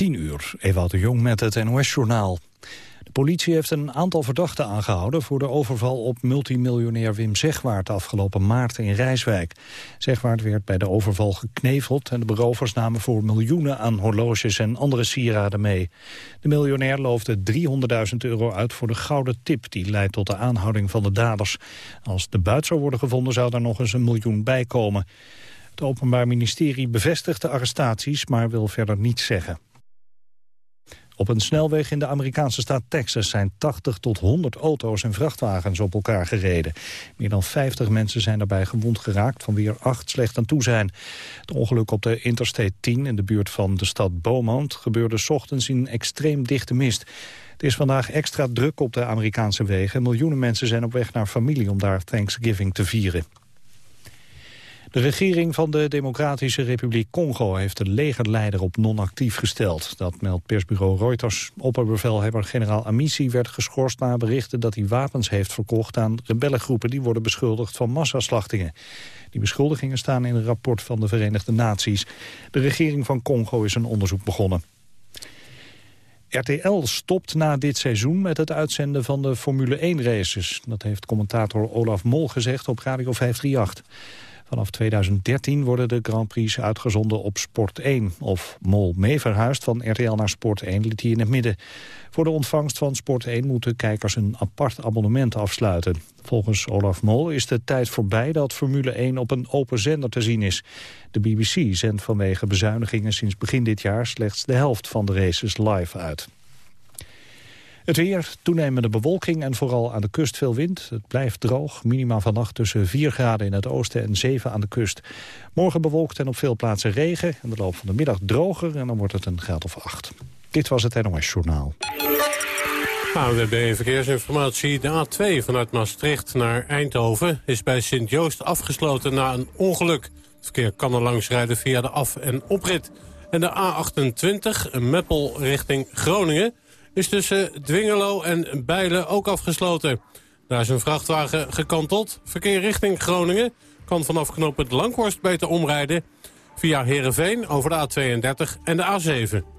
10 uur, Ewout de Jong met het NOS-journaal. De politie heeft een aantal verdachten aangehouden... voor de overval op multimiljonair Wim Zegwaard afgelopen maart in Rijswijk. Zegwaard werd bij de overval gekneveld... en de berovers namen voor miljoenen aan horloges en andere sieraden mee. De miljonair loofde 300.000 euro uit voor de gouden tip... die leidt tot de aanhouding van de daders. Als de buit zou worden gevonden zou er nog eens een miljoen bij komen. Het Openbaar Ministerie bevestigt de arrestaties, maar wil verder niets zeggen. Op een snelweg in de Amerikaanse staat Texas zijn 80 tot 100 auto's en vrachtwagens op elkaar gereden. Meer dan 50 mensen zijn daarbij gewond geraakt, van wie er acht slecht aan toe zijn. Het ongeluk op de Interstate 10 in de buurt van de stad Beaumont gebeurde s ochtends in extreem dichte mist. Het is vandaag extra druk op de Amerikaanse wegen. Miljoenen mensen zijn op weg naar familie om daar Thanksgiving te vieren. De regering van de Democratische Republiek Congo heeft de legerleider op non-actief gesteld. Dat meldt persbureau Reuters. Opperbevelhebber generaal Amici werd geschorst na berichten dat hij wapens heeft verkocht aan rebellengroepen die worden beschuldigd van massaslachtingen. Die beschuldigingen staan in een rapport van de Verenigde Naties. De regering van Congo is een onderzoek begonnen. RTL stopt na dit seizoen met het uitzenden van de Formule 1-races. Dat heeft commentator Olaf Mol gezegd op Radio 538. Vanaf 2013 worden de Grand Prix uitgezonden op Sport 1. Of Mol mee verhuist van RTL naar Sport 1 liet hij in het midden. Voor de ontvangst van Sport 1 moeten kijkers een apart abonnement afsluiten. Volgens Olaf Mol is de tijd voorbij dat Formule 1 op een open zender te zien is. De BBC zendt vanwege bezuinigingen sinds begin dit jaar slechts de helft van de races live uit. Het weer, toenemende bewolking en vooral aan de kust veel wind. Het blijft droog, minima vannacht tussen 4 graden in het oosten en 7 aan de kust. Morgen bewolkt en op veel plaatsen regen. In de loop van de middag droger en dan wordt het een graad of 8. Dit was het NOS Journaal. ANWB Verkeersinformatie. De A2 vanuit Maastricht naar Eindhoven is bij Sint-Joost afgesloten na een ongeluk. Het verkeer kan er langs rijden via de af- en oprit. En de A28, Meppel richting Groningen is tussen Dwingelo en Bijlen ook afgesloten. Daar is een vrachtwagen gekanteld. Verkeer richting Groningen kan vanaf knooppunt Langhorst beter omrijden... via Heerenveen over de A32 en de A7.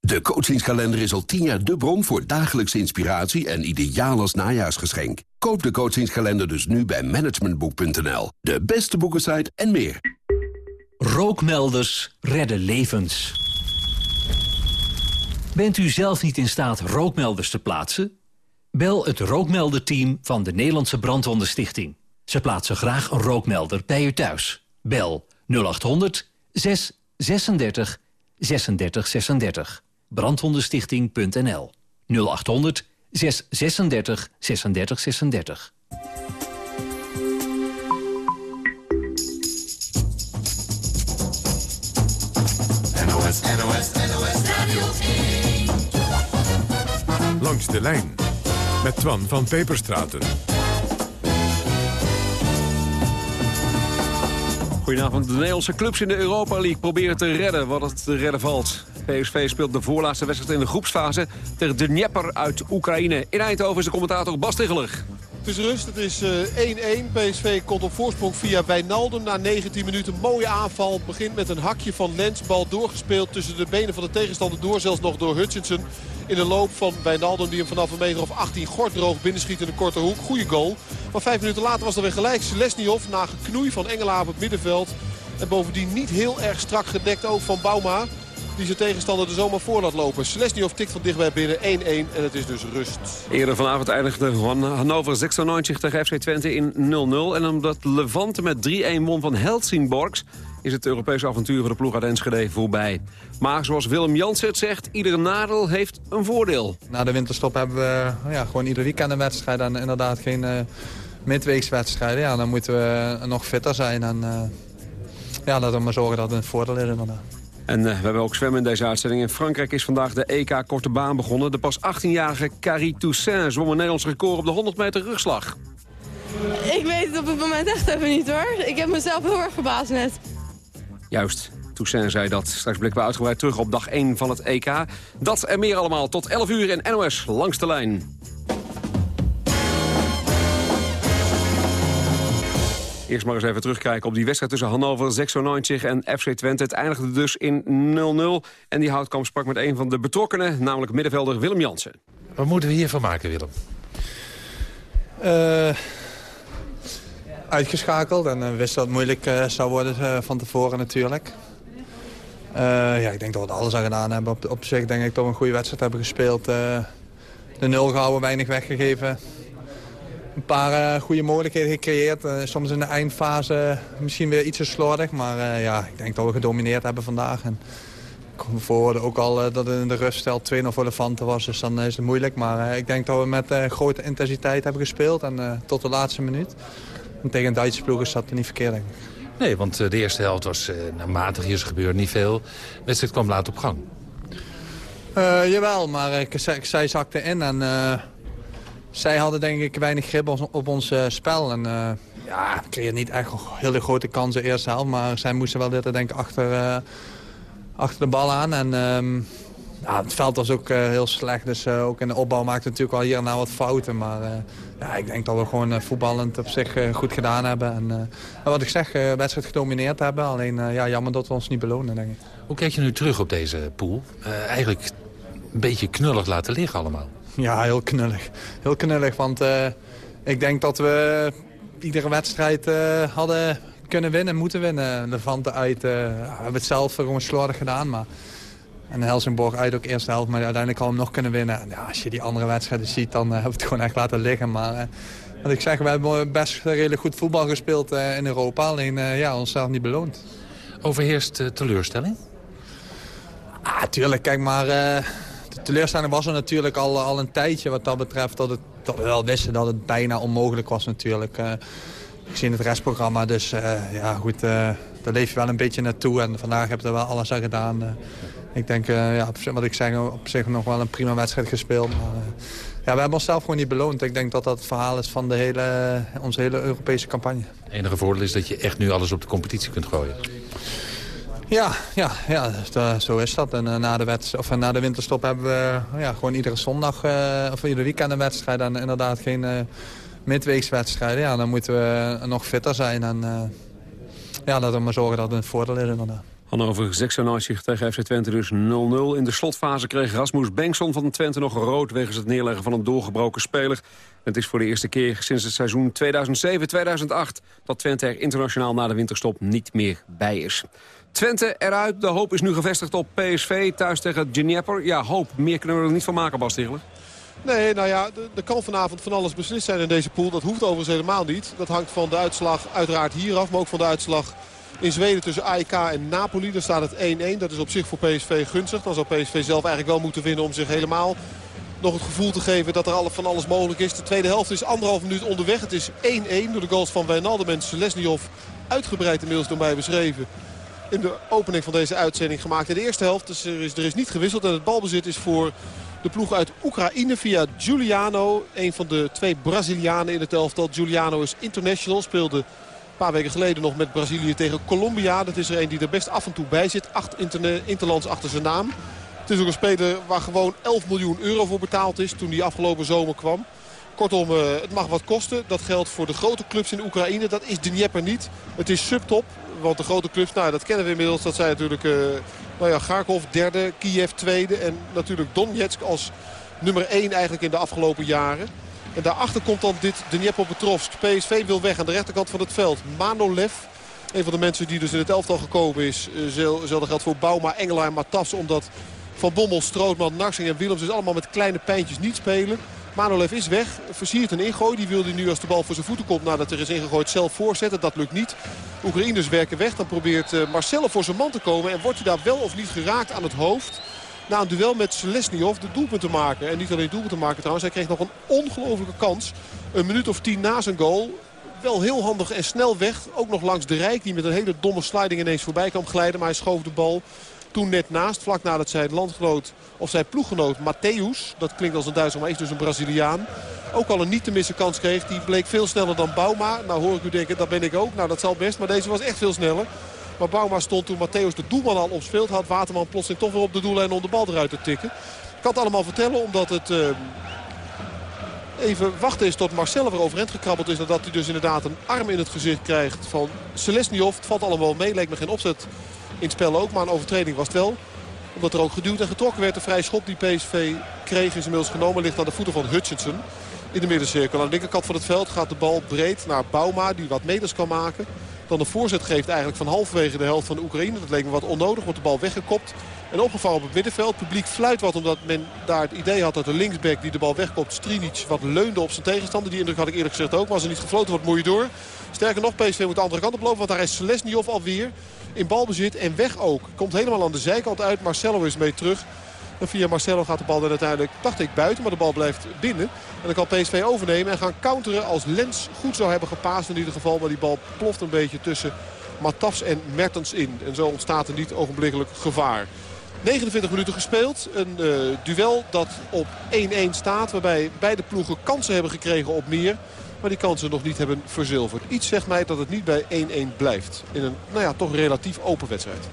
De coachingskalender is al tien jaar de bron voor dagelijkse inspiratie en ideaal als najaarsgeschenk. Koop de coachingskalender dus nu bij managementboek.nl. De beste boekensite en meer. Rookmelders redden levens. Bent u zelf niet in staat rookmelders te plaatsen? Bel het rookmelderteam van de Nederlandse Brandwondenstichting. Ze plaatsen graag een rookmelder bij u thuis. Bel 0800 636 36 36. Brandwondenstichting.nl 0800 636 36 36. NOS, NOS, NOS Radio 1. Langs de lijn met Twan van Peperstraten. Goedenavond. De Nederlandse clubs in de Europa League proberen te redden wat het te redden valt. PSV speelt de voorlaatste wedstrijd in de groepsfase tegen Dnieper uit Oekraïne. In Eindhoven is de commentator Bas Ticheler. Het is rust, het is 1-1. Eh, PSV komt op voorsprong via Wijnaldum. Na 19 minuten mooie aanval. Begint met een hakje van Lens. Bal doorgespeeld tussen de benen van de tegenstander door. Zelfs nog door Hutchinson. In de loop van Wijnaldum die hem vanaf een meter of 18 gorddroog binnenschiet in een korte hoek. Goede goal. Maar vijf minuten later was er weer gelijk. Lesniov na geknoei van Engelaar op het middenveld. En bovendien niet heel erg strak gedekt ook van Bauma die zijn tegenstander er zomaar voor laat lopen. Selesniov tikt van dichtbij binnen 1-1 en het is dus rust. Eerder vanavond eindigde Hannover 96 tegen FC Twente in 0-0. En omdat Levante met 3-1 won van Helsingborgs is het Europese avontuur voor de ploeg uit Enschede voorbij. Maar zoals Willem Jansen het zegt, iedere nadeel heeft een voordeel. Na de winterstop hebben we ja, gewoon ieder weekend een wedstrijd... en inderdaad geen uh, midweekswedstrijden. Ja, dan moeten we nog fitter zijn. En uh, ja, laten we maar zorgen dat het een voordeel is inderdaad. En uh, we hebben ook zwemmen in deze uitzending. In Frankrijk is vandaag de EK Korte Baan begonnen. De pas 18-jarige Carrie Toussaint zwom een Nederlands record op de 100 meter rugslag. Ik weet het op het moment echt even niet hoor. Ik heb mezelf heel erg verbaasd net. Juist. Toussaint zei dat. Straks blikken we uitgebreid terug op dag 1 van het EK. Dat en meer allemaal tot 11 uur in NOS Langs de Lijn. Eerst maar eens even terugkijken op die wedstrijd tussen Hannover 96 en FC Twente. Het eindigde dus in 0-0. En die Houtkamp sprak met een van de betrokkenen, namelijk middenvelder Willem Jansen. Wat moeten we hiervan maken, Willem? Uh, uitgeschakeld en uh, wist dat het moeilijk uh, zou worden uh, van tevoren natuurlijk. ja, ik denk dat we alles aan gedaan hebben. Op, op zich denk ik dat we een goede wedstrijd hebben gespeeld. de nul gehouden, weinig weggegeven. Een paar goede mogelijkheden gecreëerd. soms in de eindfase misschien weer iets te slordig. Maar ja, ik denk dat we gedomineerd hebben vandaag. En, we hoorden ook al dat in de ruststel 2-0 voor de Vanten was. Dus dan is het moeilijk. Maar ik denk dat we met grote intensiteit hebben gespeeld. En tot de laatste minuut. En tegen een Duitse ploeg is dat niet verkeerd, denk ik. Nee, want de eerste helft was uh, matig, hier gebeurde niet veel. De wedstrijd kwam laat op gang. Uh, jawel, maar ik, zij zakte in en uh, zij hadden denk ik weinig grip op, ons spel. En ja, we kregen niet echt hele grote kansen eerste helft, maar zij moesten wel dit denk ik achter, achter de bal aan. En ehm, ja, het veld was ook heel slecht, dus ook in de opbouw maakte natuurlijk wel hier en daar wat fouten. Maar ja, ik denk dat we gewoon voetballend op zich goed gedaan hebben. En wat ik zeg, wedstrijd gedomineerd hebben. Alleen ja, jammer dat we ons niet belonen, denk ik. Hoe kijk je nu terug op deze pool? eigenlijk een beetje knullig laten liggen allemaal. Ja, heel knullig. Heel knullig, want ik denk dat we iedere wedstrijd hadden kunnen winnen, moeten winnen. Levante uit, we hebben het zelf gewoon slordig gedaan, maar... En Helsingborg uit ook eerste helft, maar uiteindelijk hadden we nog kunnen winnen. En ja, als je die andere wedstrijden ziet, dan uh, hebben we het gewoon echt laten liggen. Maar uh, wat ik zeg, we hebben best redelijk goed voetbal gespeeld uh, in Europa. Alleen ja, onszelf niet beloond. Overheerst teleurstelling? Ah, tuurlijk. Kijk maar, de teleurstelling was er natuurlijk al, al een tijdje wat dat betreft. Dat, het, we wel wisten dat het bijna onmogelijk was natuurlijk. ik zie het restprogramma, dus ja goed, daar leef je wel een beetje naartoe. En vandaag hebben we er wel alles aan gedaan ik denk, uh, ja, wat ik zeg, op zich nog wel een prima wedstrijd gespeeld. Maar, uh, ja, we hebben onszelf gewoon niet beloond. Ik denk dat dat het verhaal is van de hele, onze hele Europese campagne. Het enige voordeel is dat je echt nu alles op de competitie kunt gooien. Ja, ja, ja zo is dat. En uh, na, de of, na de winterstop hebben we ja, gewoon iedere zondag of iedere weekend een wedstrijd. En inderdaad geen midweekswedstrijden. Ja, dan moeten we nog fitter zijn. En ja, laten we maar zorgen dat het een voordeel is inderdaad. Hannover 96 tegen FC Twente dus 0-0. In de slotfase kreeg Rasmus Bengtson van Twente nog rood... wegens het neerleggen van een doorgebroken speler. Het is voor de eerste keer sinds het seizoen 2007-2008... dat Twente er internationaal na de winterstop niet meer bij is. Twente eruit, de hoop is nu gevestigd op PSV thuis tegen Dnieper. Ja, hoop, meer kunnen we er niet van maken, Bas Stigler. Nee, nou ja, er kan vanavond van alles beslist zijn in deze pool. Dat hoeft overigens helemaal niet. Dat hangt van de uitslag uiteraard hier af, maar ook van de uitslag in Zweden tussen AEK en Napoli. Daar staat het 1-1. Dat is op zich voor PSV gunstig. Dan zou PSV zelf eigenlijk wel moeten winnen om zich helemaal nog het gevoel te geven dat er van alles mogelijk is. De tweede helft is anderhalf minuut onderweg. Het is 1-1 door de goals van Wijnaldum en. Uitgebreid inmiddels door mij beschreven. In de opening van deze uitzending gemaakt in de eerste helft. Dus er is, er is niet gewisseld. En het balbezit is voor de ploeg uit Oekraïne via Giuliano. Een van de twee Brazilianen in het elftal. Giuliano is international. Speelde paar weken geleden nog met Brazilië tegen Colombia. Dat is er een die er best af en toe bij zit. Acht interlands achter zijn naam. Het is ook een speler waar gewoon 11 miljoen euro voor betaald is toen die afgelopen zomer kwam. Kortom, eh, het mag wat kosten. Dat geldt voor de grote clubs in Oekraïne. Dat is Dnieper niet. Het is subtop. Want de grote clubs, nou, dat kennen we inmiddels. Dat zijn natuurlijk uh, nou ja, Kharkov derde, Kiev tweede. En natuurlijk Donetsk als nummer 1 eigenlijk in de afgelopen jaren. En daarachter komt dan dit Dnieper-Petrovsk. PSV wil weg aan de rechterkant van het veld. Manolev, een van de mensen die dus in het elftal gekomen is. Hetzelfde geldt voor Bouma, Engelaar, Matas. Omdat Van Bommel, Strootman, Narsing en Willems dus allemaal met kleine pijntjes niet spelen. Manolev is weg, versiert een ingooi. Die wil hij nu als de bal voor zijn voeten komt nadat er is ingegooid zelf voorzetten. Dat lukt niet. Oekraïners werken weg. Dan probeert eh, Marcelo voor zijn man te komen. En wordt hij daar wel of niet geraakt aan het hoofd na een duel met Selesniov de doelpunt te maken. En niet alleen doelpunt te maken trouwens. Hij kreeg nog een ongelofelijke kans. Een minuut of tien na zijn goal. Wel heel handig en snel weg. Ook nog langs de Rijk die met een hele domme sliding ineens voorbij kwam glijden. Maar hij schoof de bal toen net naast. Vlak nadat zijn landgenoot of zijn ploeggenoot Matthäus. Dat klinkt als een Duitser maar is dus een Braziliaan. Ook al een niet te missen kans kreeg. Die bleek veel sneller dan Bauma. Nou hoor ik u denken dat ben ik ook. Nou dat zal best. Maar deze was echt veel sneller. Maar Bouma stond toen Matthäus de doelman al op speelt. Had Waterman plotseling toch weer op de doellijn om de bal eruit te tikken. Ik kan het allemaal vertellen omdat het... Uh, even wachten is tot Marcel er overeind gekrabbeld is. Nadat hij dus inderdaad een arm in het gezicht krijgt van Selesniov. Het valt allemaal mee. Leek me geen opzet in het spel ook. Maar een overtreding was het wel. Omdat er ook geduwd en getrokken werd. De vrije schop die PSV kreeg is inmiddels genomen. Ligt aan de voeten van Hutchinson. In de middencirkel. Aan de linkerkant van het veld gaat de bal breed naar Bauma. Die wat meters kan maken. Dan de voorzet geeft eigenlijk van halverwege de helft van de Oekraïne. Dat leek me wat onnodig. Wordt de bal weggekopt. En opgevangen op het middenveld. Publiek fluit wat omdat men daar het idee had dat de linksback die de bal wegkopt, Strinic, wat leunde op zijn tegenstander. Die indruk had ik eerlijk gezegd ook. Maar als er niet gefloten wordt, moet je door. Sterker nog, PSV moet de andere kant oplopen. Want daar is Selesniov alweer in balbezit en weg ook. Komt helemaal aan de zijkant uit. Marcelo is mee terug. En via Marcelo gaat de bal dan uiteindelijk, dacht ik, buiten. Maar de bal blijft binnen. En dan kan PSV overnemen en gaan counteren als Lens goed zou hebben gepaast in ieder geval. Maar die bal ploft een beetje tussen Matafs en Mertens in. En zo ontstaat er niet ogenblikkelijk gevaar. 29 minuten gespeeld. Een uh, duel dat op 1-1 staat. Waarbij beide ploegen kansen hebben gekregen op meer. Maar die kansen nog niet hebben verzilverd. Iets zegt mij dat het niet bij 1-1 blijft. In een nou ja, toch relatief open wedstrijd.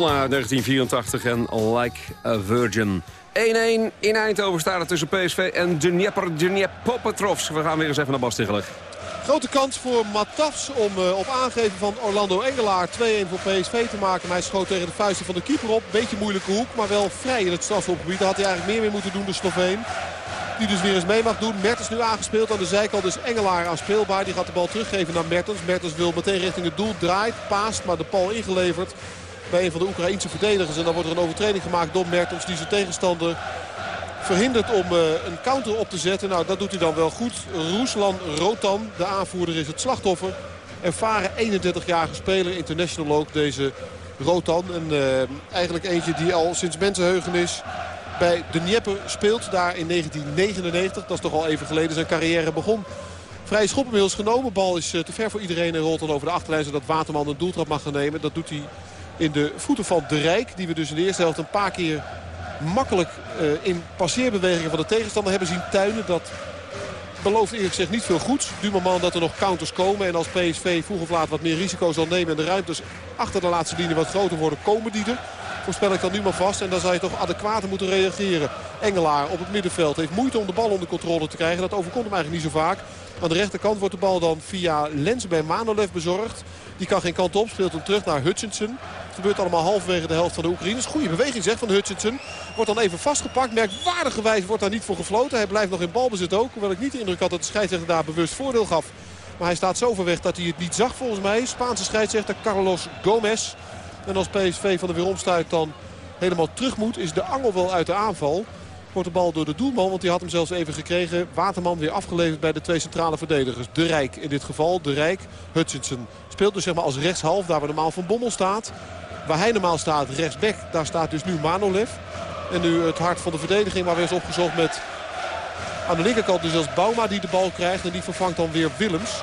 Madonna 1984 en Like a Virgin. 1-1 in Eindhoven tussen PSV en Dnieper Dniepopetrovsk. We gaan weer eens even naar Bas Ticheler. Grote kans voor Matafs om uh, op aangeven van Orlando Engelaar 2-1 voor PSV te maken. Hij schoot tegen de vuisten van de keeper op. Beetje moeilijke hoek, maar wel vrij in het strafschopgebied. Daar had hij eigenlijk meer mee moeten doen, de Sloveen. Die dus weer eens mee mag doen. Mertens nu aangespeeld aan de zijkant. Dus Engelaar aanspeelbaar. Die gaat de bal teruggeven naar Mertens. Mertens wil meteen richting het doel. Draait, paast, maar de bal ingeleverd bij een van de Oekraïense verdedigers. En dan wordt er een overtreding gemaakt door Mertens die zijn tegenstander verhindert om uh, een counter op te zetten. Nou, dat doet hij dan wel goed. Ruslan Rotan, de aanvoerder, is het slachtoffer. Ervaren 31-jarige speler, international ook, deze Rotan. En uh, eigenlijk eentje die al sinds mensenheugen is bij de Dnieper speelt. Daar in 1999, dat is toch al even geleden, zijn carrière begon. Vrije schop inmiddels genomen. Bal is te ver voor iedereen en rolt dan over de achterlijn... zodat Waterman een doeltrap mag gaan nemen. Dat doet hij in de voeten van De Rijk. Die we dus in de eerste helft een paar keer makkelijk in passeerbewegingen van de tegenstander hebben zien tuinen. Dat belooft eerlijk gezegd niet veel goeds. Du moment dat er nog counters komen. En als PSV vroeg of laat wat meer risico zal nemen. En de ruimtes achter de laatste linie wat groter worden. Komen die er. Voorspel ik dan nu maar vast. En dan zou je toch adequater moeten reageren. Engelaar op het middenveld heeft moeite om de bal onder controle te krijgen. Dat overkomt hem eigenlijk niet zo vaak. Aan de rechterkant wordt de bal dan via Lens bij Manolev bezorgd. Die kan geen kant op. Speelt hem terug naar Hutchinson. Gebeurt allemaal halverwege de helft van de Oekraïners. Goede beweging zeg van Hutchinson. Wordt dan even vastgepakt. Merkwaardigerwijs wordt daar niet voor gefloten. Hij blijft nog in balbezit ook. Hoewel ik niet de indruk had dat de scheidsrechter daar bewust voordeel gaf. Maar hij staat zo ver weg dat hij het niet zag volgens mij. Spaanse scheidsrechter Carlos Gomez. En als PSV van de weeromstuit dan helemaal terug moet... is de angel wel uit de aanval. Wordt de bal door de doelman, want die had hem zelfs even gekregen. Waterman weer afgeleverd bij de twee centrale verdedigers. De Rijk in dit geval, De Rijk, Hutchinson. Speelt dus zeg maar als rechtshalf, daar waar normaal Van Bommel staat. Waar hij normaal staat, rechtsback, daar staat dus nu Manolev. En nu het hart van de verdediging maar weer is opgezocht met... Aan de linkerkant dus als Bauma die de bal krijgt. En die vervangt dan weer Willems.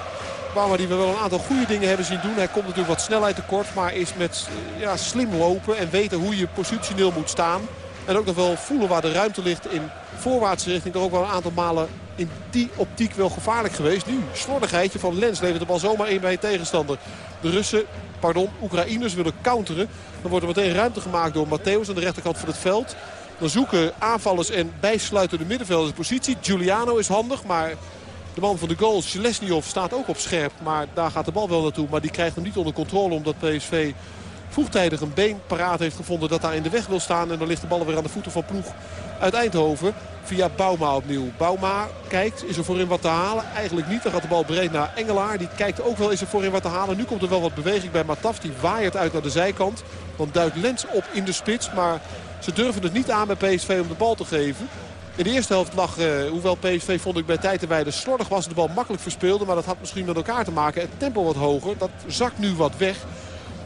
Bauma die we wel een aantal goede dingen hebben zien doen. Hij komt natuurlijk wat snelheid tekort. Maar is met ja, slim lopen en weten hoe je positioneel moet staan. En ook nog wel voelen waar de ruimte ligt in voorwaartse richting. Toch ook wel een aantal malen in die optiek wel gevaarlijk geweest. Nu, slordigheidje van Lens levert de bal zomaar in bij een tegenstander. De Russen, pardon, Oekraïners willen counteren. Dan wordt er meteen ruimte gemaakt door Matthäus aan de rechterkant van het veld. Dan zoeken aanvallers en bijsluiten de middenvelders positie. Giuliano is handig, maar de man van de goal, Selesniov, staat ook op scherp. Maar daar gaat de bal wel naartoe. Maar die krijgt hem niet onder controle omdat PSV vroegtijdig een been paraat heeft gevonden dat daar in de weg wil staan. En dan ligt de bal weer aan de voeten van ploeg uit Eindhoven. Via Bauma opnieuw. Bauma kijkt, is er voorin wat te halen? Eigenlijk niet. Dan gaat de bal breed naar Engelaar. Die kijkt ook wel, is er voorin wat te halen? Nu komt er wel wat beweging bij Mataf. Die waait uit naar de zijkant. Dan duikt Lens op in de spits. Maar ze durven het niet aan bij PSV om de bal te geven. In de eerste helft lag, uh, hoewel PSV vond ik bij tijd en wijde slordig was. De bal makkelijk verspeelde, maar dat had misschien met elkaar te maken. Het tempo wat hoger, dat zakt nu wat weg.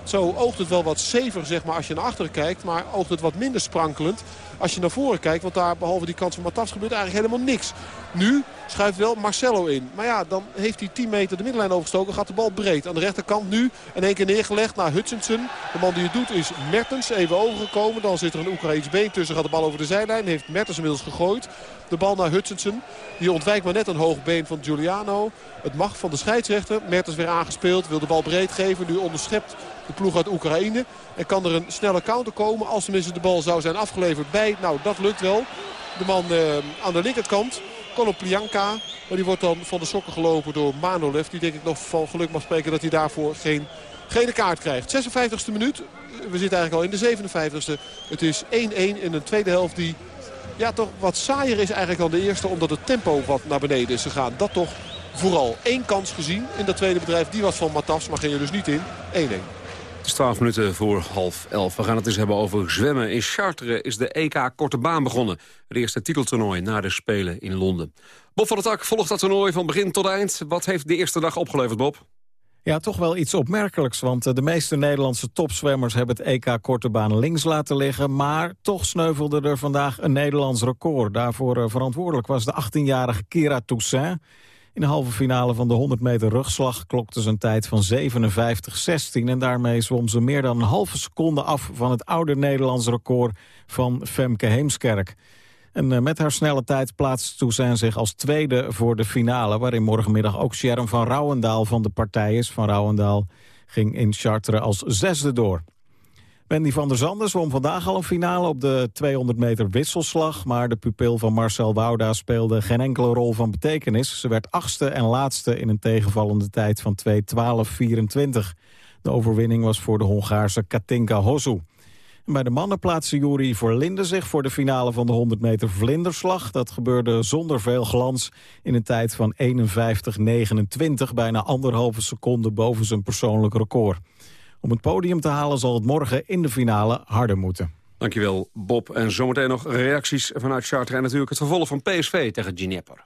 Zo oogt het wel wat zever zeg maar, als je naar achteren kijkt. Maar oogt het wat minder sprankelend als je naar voren kijkt. Want daar behalve die kans van Matas gebeurt eigenlijk helemaal niks. Nu schuift wel Marcelo in. Maar ja, dan heeft hij 10 meter de middenlijn overgestoken. Gaat de bal breed. Aan de rechterkant nu in één keer neergelegd naar Hutchinson. De man die het doet is Mertens. Even overgekomen. Dan zit er een Oekraïns been tussen. Gaat de bal over de zijlijn. Heeft Mertens inmiddels gegooid. De bal naar Hutchinson. Die ontwijkt maar net een hoog been van Giuliano. Het mag van de scheidsrechter. Mertens weer aangespeeld. Wil de bal breed geven. Nu onderschept de ploeg uit Oekraïne. En kan er een snelle counter komen als tenminste de bal zou zijn afgeleverd bij. Nou, dat lukt wel. De man uh, aan de linkerkant. Konoplianka. Maar die wordt dan van de sokken gelopen door Manolev. Die denk ik nog van geluk mag spreken dat hij daarvoor geen gele kaart krijgt. 56e minuut. We zitten eigenlijk al in de 57e. Het is 1-1 in een tweede helft die ja, toch wat saaier is eigenlijk dan de eerste. Omdat het tempo wat naar beneden is gegaan. Dat toch vooral één kans gezien in dat tweede bedrijf. Die was van Matas, maar ging er dus niet in. 1-1. Het is 12 minuten voor half elf. We gaan het eens hebben over zwemmen. In Chartres is de EK Korte Baan begonnen. Het eerste titeltoernooi na de Spelen in Londen. Bob van der Tak volgt dat toernooi van begin tot eind. Wat heeft de eerste dag opgeleverd, Bob? Ja, toch wel iets opmerkelijks, want eh, de meeste Nederlandse topzwemmers hebben het EK Korte Baan links laten liggen. Maar toch sneuvelde er vandaag een Nederlands record. Daarvoor eh, verantwoordelijk was de 18-jarige Kira Toussaint. In de halve finale van de 100 meter rugslag klokte ze een tijd van 57-16... en daarmee zwom ze meer dan een halve seconde af van het oude Nederlands record van Femke Heemskerk. En eh, met haar snelle tijd plaatste Toussaint zich als tweede voor de finale... waarin morgenmiddag ook Sharon van Rouwendaal van de partij is. Van Rouwendaal ging in Chartres als zesde door. Wendy van der Zanden zwom vandaag al een finale op de 200 meter wisselslag. Maar de pupil van Marcel Wouda speelde geen enkele rol van betekenis. Ze werd achtste en laatste in een tegenvallende tijd van 2.12.24. De overwinning was voor de Hongaarse Katinka Hozu. bij de mannen plaatste Juri Verlinde zich voor de finale van de 100 meter vlinderslag. Dat gebeurde zonder veel glans in een tijd van 51.29, bijna anderhalve seconde boven zijn persoonlijk record. Om het podium te halen zal het morgen in de finale harder moeten. Dankjewel Bob. En zometeen nog reacties vanuit Charter en natuurlijk het vervolg van PSV tegen Ginepper.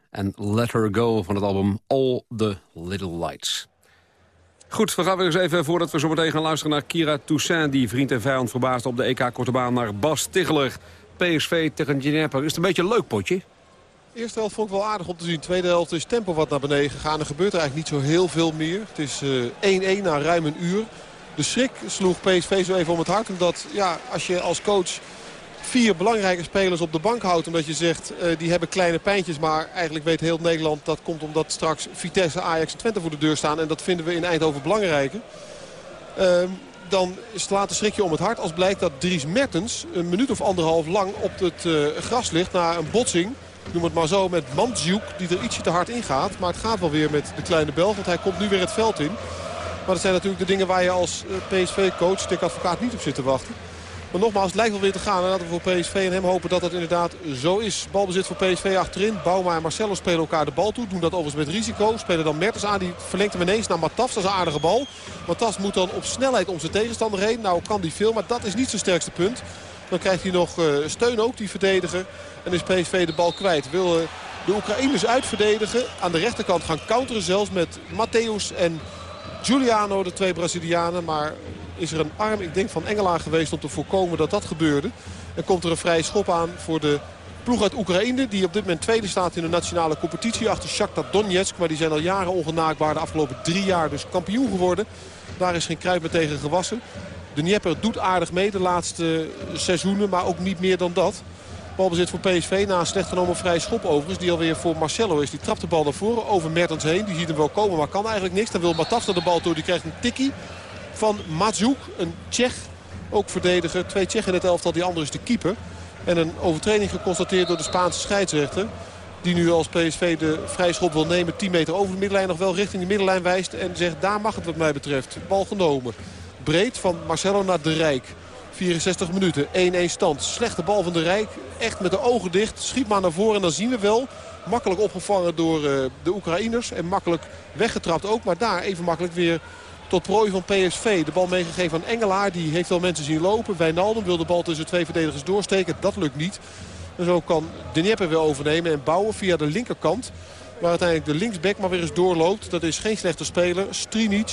en Let Her Go van het album All the Little Lights. Goed, we gaan weer eens even, voordat we zo meteen gaan luisteren naar Kira Toussaint... die vriend en vijand verbaasd op de EK-korte baan naar Bas Tiggeler. PSV tegen Ginepper. Is het een beetje een leuk potje? Eerste helft vond ik wel aardig om te zien. Tweede helft is tempo wat naar beneden gegaan. Er gebeurt er eigenlijk niet zo heel veel meer. Het is eh, 1-1 na ruim een uur. De schrik sloeg PSV zo even om het hart. Omdat ja, als je als coach vier belangrijke spelers op de bank houdt. Omdat je zegt, uh, die hebben kleine pijntjes. Maar eigenlijk weet heel Nederland dat komt omdat straks Vitesse, Ajax en Twente voor de deur staan. En dat vinden we in Eindhoven belangrijker. Uh, dan slaat de schrikje om het hart als blijkt dat Dries Mertens een minuut of anderhalf lang op het uh, gras ligt na een botsing. Noem het maar zo met Mandzouk die er ietsje te hard in gaat. Maar het gaat wel weer met de kleine Belg, want hij komt nu weer het veld in. Maar dat zijn natuurlijk de dingen waar je als PSV-coach, Dick Advocaat, niet op zit te wachten. Maar nogmaals, het lijkt wel weer te gaan. En laten we voor PSV en hem hopen dat dat inderdaad zo is. Balbezit voor PSV achterin. Bouma en Marcelo spelen elkaar de bal toe. Doen dat overigens met risico. Spelen dan Mertens aan. Die verlengt hem ineens naar Matafs. Dat is een aardige bal. Matafs moet dan op snelheid om zijn tegenstander heen. Nou kan die veel, maar dat is niet zijn sterkste punt. Dan krijgt hij nog uh, steun ook, die verdediger. En is PSV de bal kwijt. Wil uh, de Oekraïners uitverdedigen. Aan de rechterkant gaan counteren zelfs met Matthäus en Giuliano, de twee Brazilianen. Maar is er een arm, ik denk van Engelaar geweest om te voorkomen dat dat gebeurde. En komt er een vrije schop aan voor de ploeg uit Oekraïne. Die op dit moment tweede staat in de nationale competitie achter Shakhtar Donetsk. Maar die zijn al jaren ongenaakbaar. De afgelopen drie jaar dus kampioen geworden. Daar is geen kruid tegen gewassen. De Dnieper doet aardig mee de laatste seizoenen. Maar ook niet meer dan dat. Balbezit voor PSV na een slecht genomen vrije schop overigens. Die alweer voor Marcelo is. Die trapt de bal naar voren over Mertens heen. Die ziet hem wel komen maar kan eigenlijk niks. Dan wil Matafta de bal toe. Die krijgt een tikkie van Mazzouk. Een Tsjech. Ook verdediger. Twee Tsjechen in het elftal. Die andere is de keeper. En een overtreding geconstateerd door de Spaanse scheidsrechter. Die nu als PSV de vrije schop wil nemen. 10 meter over de middenlijn nog wel richting de middenlijn wijst. En zegt daar mag het wat mij betreft. Bal genomen. Breed van Marcelo naar De Rijk. 64 minuten. 1-1 stand. Slechte bal van De Rijk. Echt met de ogen dicht. Schiet maar naar voren en dan zien we wel. Makkelijk opgevangen door uh, de Oekraïners. En makkelijk weggetrapt ook. Maar daar even makkelijk weer tot prooi van PSV. De bal meegegeven aan Engelaar. Die heeft wel mensen zien lopen. Wijnaldum wil de bal tussen twee verdedigers doorsteken. Dat lukt niet. En zo kan De weer overnemen en bouwen via de linkerkant. Waar uiteindelijk de linksback maar weer eens doorloopt. Dat is geen slechte speler. Strinic.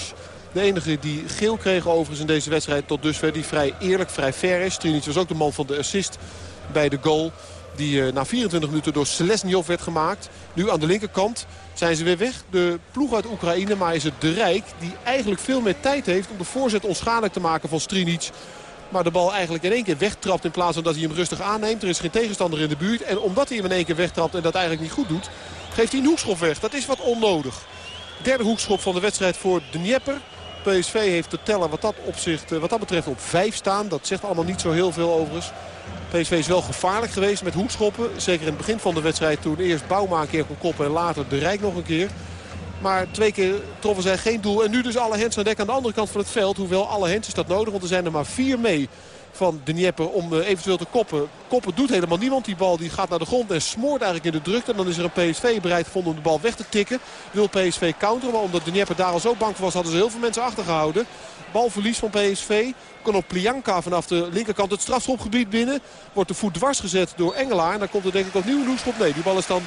De enige die geel kreeg overigens in deze wedstrijd tot dusver. Die vrij eerlijk, vrij fair is. Strinic was ook de man van de assist bij de goal. Die uh, na 24 minuten door Selesnyov werd gemaakt. Nu aan de linkerkant zijn ze weer weg. De ploeg uit Oekraïne, maar is het de Rijk... die eigenlijk veel meer tijd heeft om de voorzet onschadelijk te maken van Strinic. Maar de bal eigenlijk in één keer wegtrapt in plaats van dat hij hem rustig aanneemt. Er is geen tegenstander in de buurt. En omdat hij hem in één keer wegtrapt en dat eigenlijk niet goed doet... geeft hij een hoekschop weg. Dat is wat onnodig. Derde hoekschop van de wedstrijd voor de. PSV heeft te tellen wat dat, opzicht, wat dat betreft op vijf staan. Dat zegt allemaal niet zo heel veel overigens. PSV is wel gevaarlijk geweest met hoekschoppen. Zeker in het begin van de wedstrijd toen eerst Bouma een keer kon koppen en later de Rijk nog een keer. Maar twee keer troffen zij geen doel. En nu dus alle hens aan dek aan de andere kant van het veld. Hoewel alle hens is dat nodig, want er zijn er maar vier mee van de Dnieper om uh, eventueel te koppen. Koppen doet helemaal niemand. Die bal die gaat naar de grond en smoort eigenlijk in de drukte. En dan is er een PSV bereid gevonden om de bal weg te tikken. Wil PSV counteren, maar omdat de Dnieper daar al zo bang voor was... hadden ze heel veel mensen achtergehouden. Balverlies van PSV. Kon op Plianka vanaf de linkerkant het strafschopgebied binnen. Wordt de voet dwars gezet door Engelaar. En dan komt er denk ik opnieuw een loeschop. Nee, die bal is dan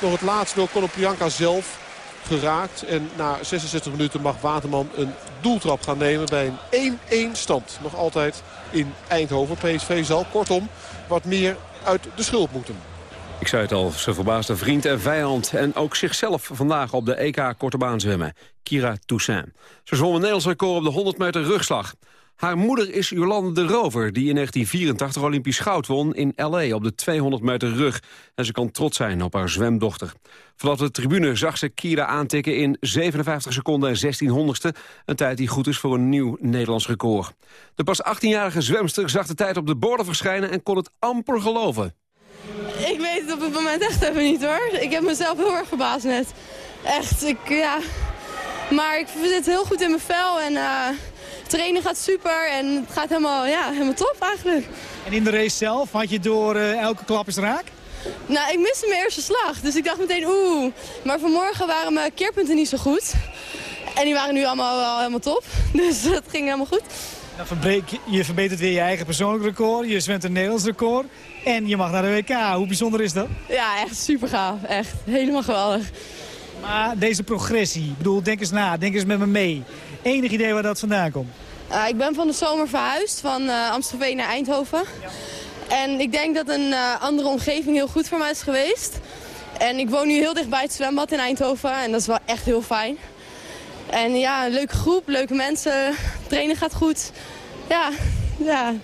nog het laatste door Conor Plianka zelf geraakt. En na 66 minuten mag Waterman een doeltrap gaan nemen bij een 1-1 stand. Nog altijd in Eindhoven. PSV zal kortom wat meer uit de schuld moeten. Ik zei het al, ze verbaasde vriend en vijand. En ook zichzelf vandaag op de EK Korte Baan zwemmen. Kira Toussaint. Ze zwom een Nederlands record op de 100 meter rugslag. Haar moeder is Jolande de Rover, die in 1984 Olympisch goud won in L.A. op de 200 meter rug. En ze kan trots zijn op haar zwemdochter. Vanaf de tribune zag ze Kira aantikken in 57 seconden en 16 honderdste. Een tijd die goed is voor een nieuw Nederlands record. De pas 18-jarige zwemster zag de tijd op de borden verschijnen en kon het amper geloven. Ik weet het op het moment echt even niet hoor. Ik heb mezelf heel erg verbaasd net. Echt, ik, ja... Maar ik zit heel goed in mijn vel en uh, trainen gaat super en het gaat helemaal, ja, helemaal top eigenlijk. En in de race zelf, had je door uh, elke klap is raak? Nou, ik miste mijn eerste slag, dus ik dacht meteen oeh. Maar vanmorgen waren mijn keerpunten niet zo goed. En die waren nu allemaal wel helemaal top, dus dat ging helemaal goed. Dan verbreek, je verbetert weer je eigen persoonlijk record, je zwemt een Nederlands record en je mag naar de WK. Hoe bijzonder is dat? Ja, echt super gaaf. Echt helemaal geweldig. Maar deze progressie, ik bedoel, denk eens na, denk eens met me mee. Enig idee waar dat vandaan komt? Uh, ik ben van de zomer verhuisd, van uh, Amstelveen naar Eindhoven. Ja. En ik denk dat een uh, andere omgeving heel goed voor mij is geweest. En ik woon nu heel dicht bij het zwembad in Eindhoven en dat is wel echt heel fijn. En ja, een leuke groep, leuke mensen, trainen gaat goed. Ja, ja,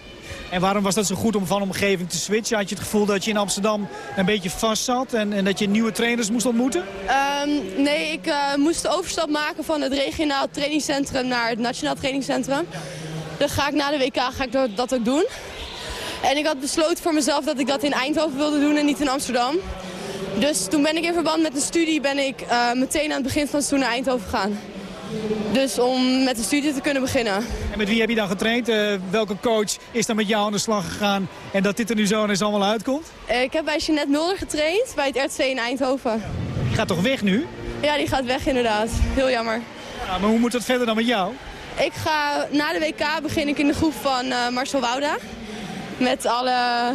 en waarom was dat zo goed om van omgeving te switchen? Had je het gevoel dat je in Amsterdam een beetje vast zat en, en dat je nieuwe trainers moest ontmoeten? Um, nee, ik uh, moest de overstap maken van het regionaal trainingscentrum naar het nationaal trainingscentrum. Dan ga ik na de WK ga ik dat ook doen. En ik had besloten voor mezelf dat ik dat in Eindhoven wilde doen en niet in Amsterdam. Dus toen ben ik in verband met de studie ben ik uh, meteen aan het begin van het seizoen naar Eindhoven gegaan. Dus om met de studie te kunnen beginnen. En met wie heb je dan getraind? Uh, welke coach is dan met jou aan de slag gegaan en dat dit er nu zo eens allemaal uitkomt? Uh, ik heb bij Jeanette Mulder getraind bij het RTC in Eindhoven. Die gaat toch weg nu? Ja, die gaat weg inderdaad. Heel jammer. Ja, maar hoe moet dat verder dan met jou? Ik ga na de WK begin ik in de groep van uh, Marcel Wouda. Met alle...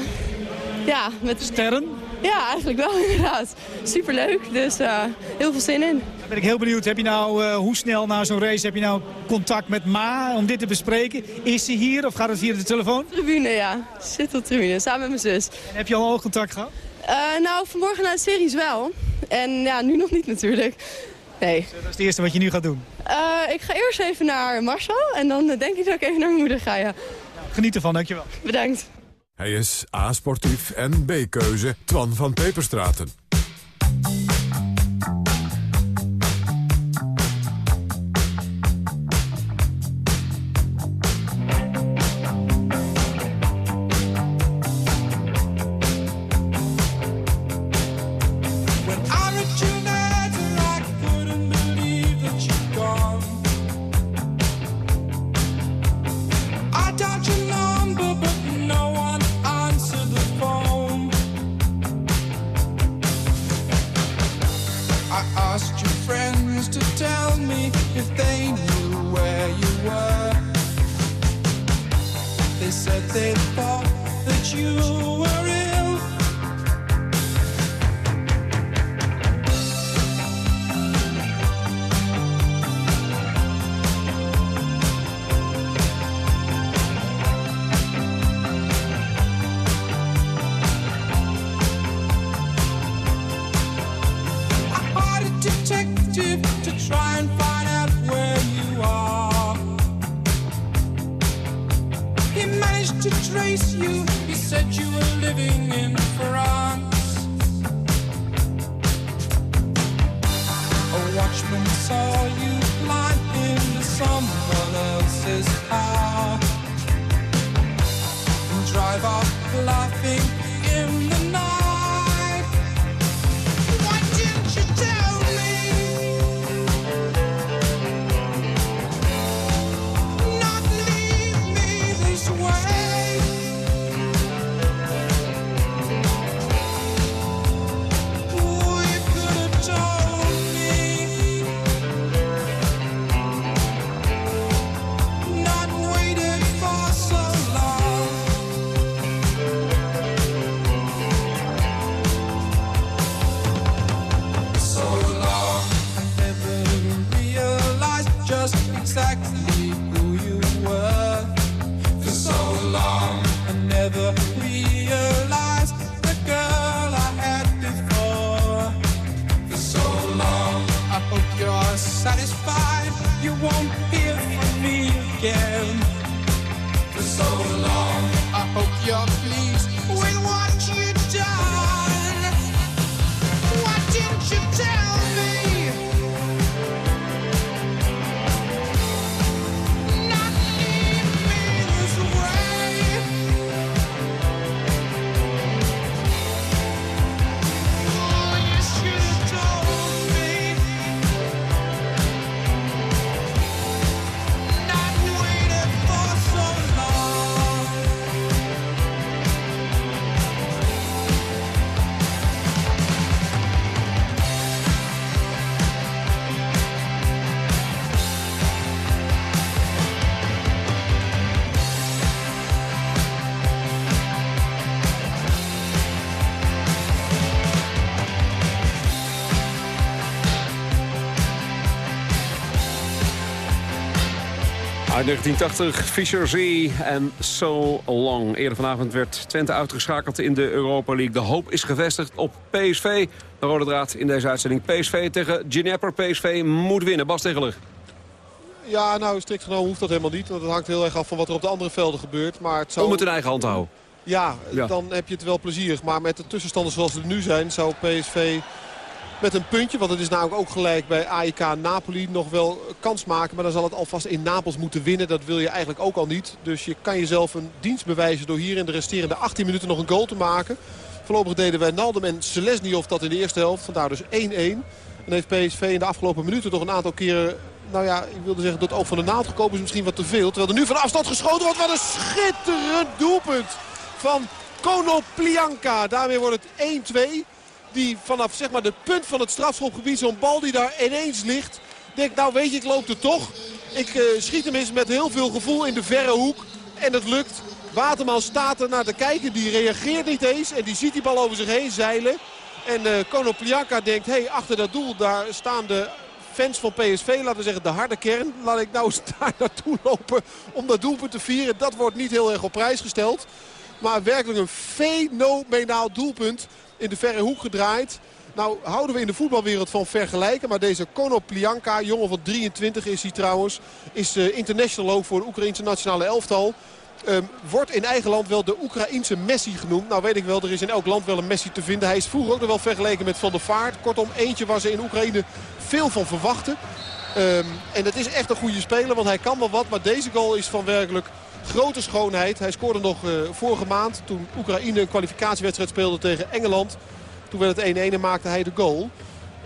Ja, met... Sterren? Ja, eigenlijk wel inderdaad. Superleuk, dus uh, heel veel zin in. Dan ben ik heel benieuwd, heb je nou, uh, hoe snel na zo'n race heb je nou contact met Ma om dit te bespreken? Is ze hier of gaat het via de telefoon? Tribune, ja. Zit op tribune, samen met mijn zus. En heb je al oogcontact gehad? Uh, nou, vanmorgen naar de series wel. En ja, nu nog niet natuurlijk. Nee. Dus dat is het eerste wat je nu gaat doen? Ik ga eerst even naar Marcel en dan denk ik dat ik even naar mijn moeder ga, ja. Nou, geniet ervan, dankjewel. Bedankt. Hij is A-sportief en B-keuze Twan van Peperstraten. saw you fly in the summer. Uit 1980, Fischer Z en So Long. Eerder vanavond werd Twente uitgeschakeld in de Europa League. De hoop is gevestigd op PSV. De rode draad in deze uitzending. PSV tegen Ginepper. PSV moet winnen. Bas Tegeler. Ja, nou, strikt genomen hoeft dat helemaal niet. Want het hangt heel erg af van wat er op de andere velden gebeurt. Maar het zou... Om het in eigen hand te houden. Ja, ja, dan heb je het wel plezierig. Maar met de tussenstanden zoals ze er nu zijn, zou PSV met een puntje. Want het is namelijk ook gelijk bij AEK Napoli nog wel kans maken. Maar dan zal het alvast in Napels moeten winnen. Dat wil je eigenlijk ook al niet. Dus je kan jezelf een dienst bewijzen door hier in de resterende 18 minuten nog een goal te maken. Voorlopig deden wij Naldum en Selesniov dat in de eerste helft. Vandaar dus 1-1. En heeft PSV in de afgelopen minuten toch een aantal keren... Nou ja, ik wilde zeggen dat ook van de naald gekomen is misschien wat te veel. Terwijl er nu van afstand geschoten wordt. Wat een schitterend doelpunt van Konoplianka. Daarmee wordt het 1-2 die vanaf zeg maar, de punt van het strafschopgebied, zo'n bal die daar ineens ligt. Denk, nou weet je, ik loop er toch. Ik uh, schiet hem eens met heel veel gevoel in de verre hoek. En het lukt. Waterman staat er naar te kijken. Die reageert niet eens. En die ziet die bal over zich heen zeilen. En uh, Konoplianka denkt, hé, hey, achter dat doel daar staan de fans van PSV, laten we zeggen de harde kern. Laat ik nou daar naartoe lopen om dat doelpunt te vieren. Dat wordt niet heel erg op prijs gesteld. Maar werkelijk een fenomenaal doelpunt in de verre hoek gedraaid. Nou houden we in de voetbalwereld van vergelijken. Maar deze Konoplianka, jongen van 23 is hij trouwens. Is uh, international ook voor de Oekraïnse nationale elftal. Um, wordt in eigen land wel de Oekraïense Messi genoemd. Nou weet ik wel, er is in elk land wel een Messi te vinden. Hij is vroeger ook nog wel vergeleken met Van der Vaart. Kortom, eentje waar ze in Oekraïne veel van verwachten. Um, en het is echt een goede speler, want hij kan wel wat. Maar deze goal is van werkelijk grote schoonheid. Hij scoorde nog uh, vorige maand toen Oekraïne een kwalificatiewedstrijd speelde tegen Engeland. Toen werd het 1-1 en maakte hij de goal.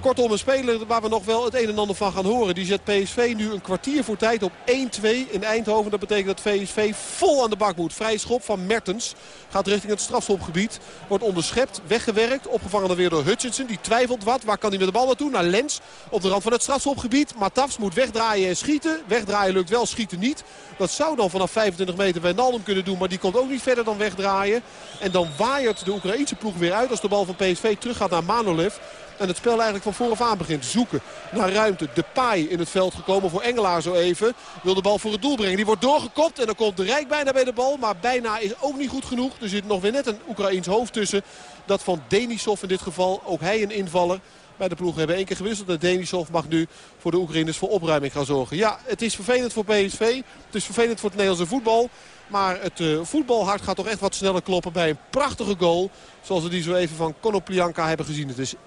Kortom, een speler waar we nog wel het een en ander van gaan horen. Die zet PSV nu een kwartier voor tijd op 1-2 in Eindhoven. Dat betekent dat PSV vol aan de bak moet. Vrij schop van Mertens gaat richting het strafschopgebied. Wordt onderschept, weggewerkt. Opgevangen dan weer door Hutchinson. Die twijfelt wat. Waar kan hij met de bal naartoe? Naar Lens op de rand van het strafschopgebied. Matafs moet wegdraaien en schieten. Wegdraaien lukt wel, schieten niet. Dat zou dan vanaf 25 meter Wijnaldum kunnen doen. Maar die komt ook niet verder dan wegdraaien. En dan waaiert de Oekraïense ploeg weer uit als de bal van PSV terug gaat naar Manolev. En het spel eigenlijk van vooraf aan begint. Zoeken naar ruimte. De paai in het veld gekomen voor Engelaar zo even. Wil de bal voor het doel brengen. Die wordt doorgekopt en dan komt de Rijk bijna bij de bal. Maar bijna is ook niet goed genoeg. Er zit nog weer net een Oekraïens hoofd tussen. Dat van Denisov in dit geval. Ook hij een invaller. Bij de ploeg hebben één keer gewisseld. En Denisov mag nu voor de Oekraïners voor opruiming gaan zorgen. Ja, het is vervelend voor PSV. Het is vervelend voor het Nederlandse voetbal. Maar het uh, voetbalhart gaat toch echt wat sneller kloppen bij een prachtige goal. Zoals we die zo even van Konoplianka hebben gezien. Het is 1-2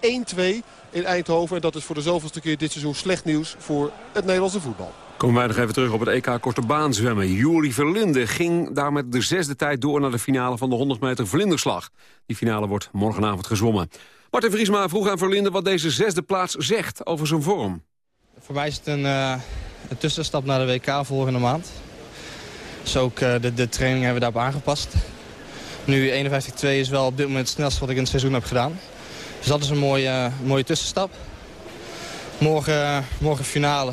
in Eindhoven. En dat is voor de zoveelste keer dit seizoen slecht nieuws voor het Nederlandse voetbal. Komen wij nog even terug op het EK Korte Baan zwemmen. Juri Verlinde ging daar met de zesde tijd door naar de finale van de 100 meter vlinderslag. Die finale wordt morgenavond gezwommen. Martin Vriesma vroeg aan Verlinde wat deze zesde plaats zegt over zijn vorm. Voor mij is het een, uh, een tussenstap naar de WK volgende maand. Dus ook uh, de, de training hebben we daarop aangepast. Nu 51-2 is wel op dit moment het snelste wat ik in het seizoen heb gedaan. Dus dat is een mooie, mooie tussenstap. Morgen, morgen finale.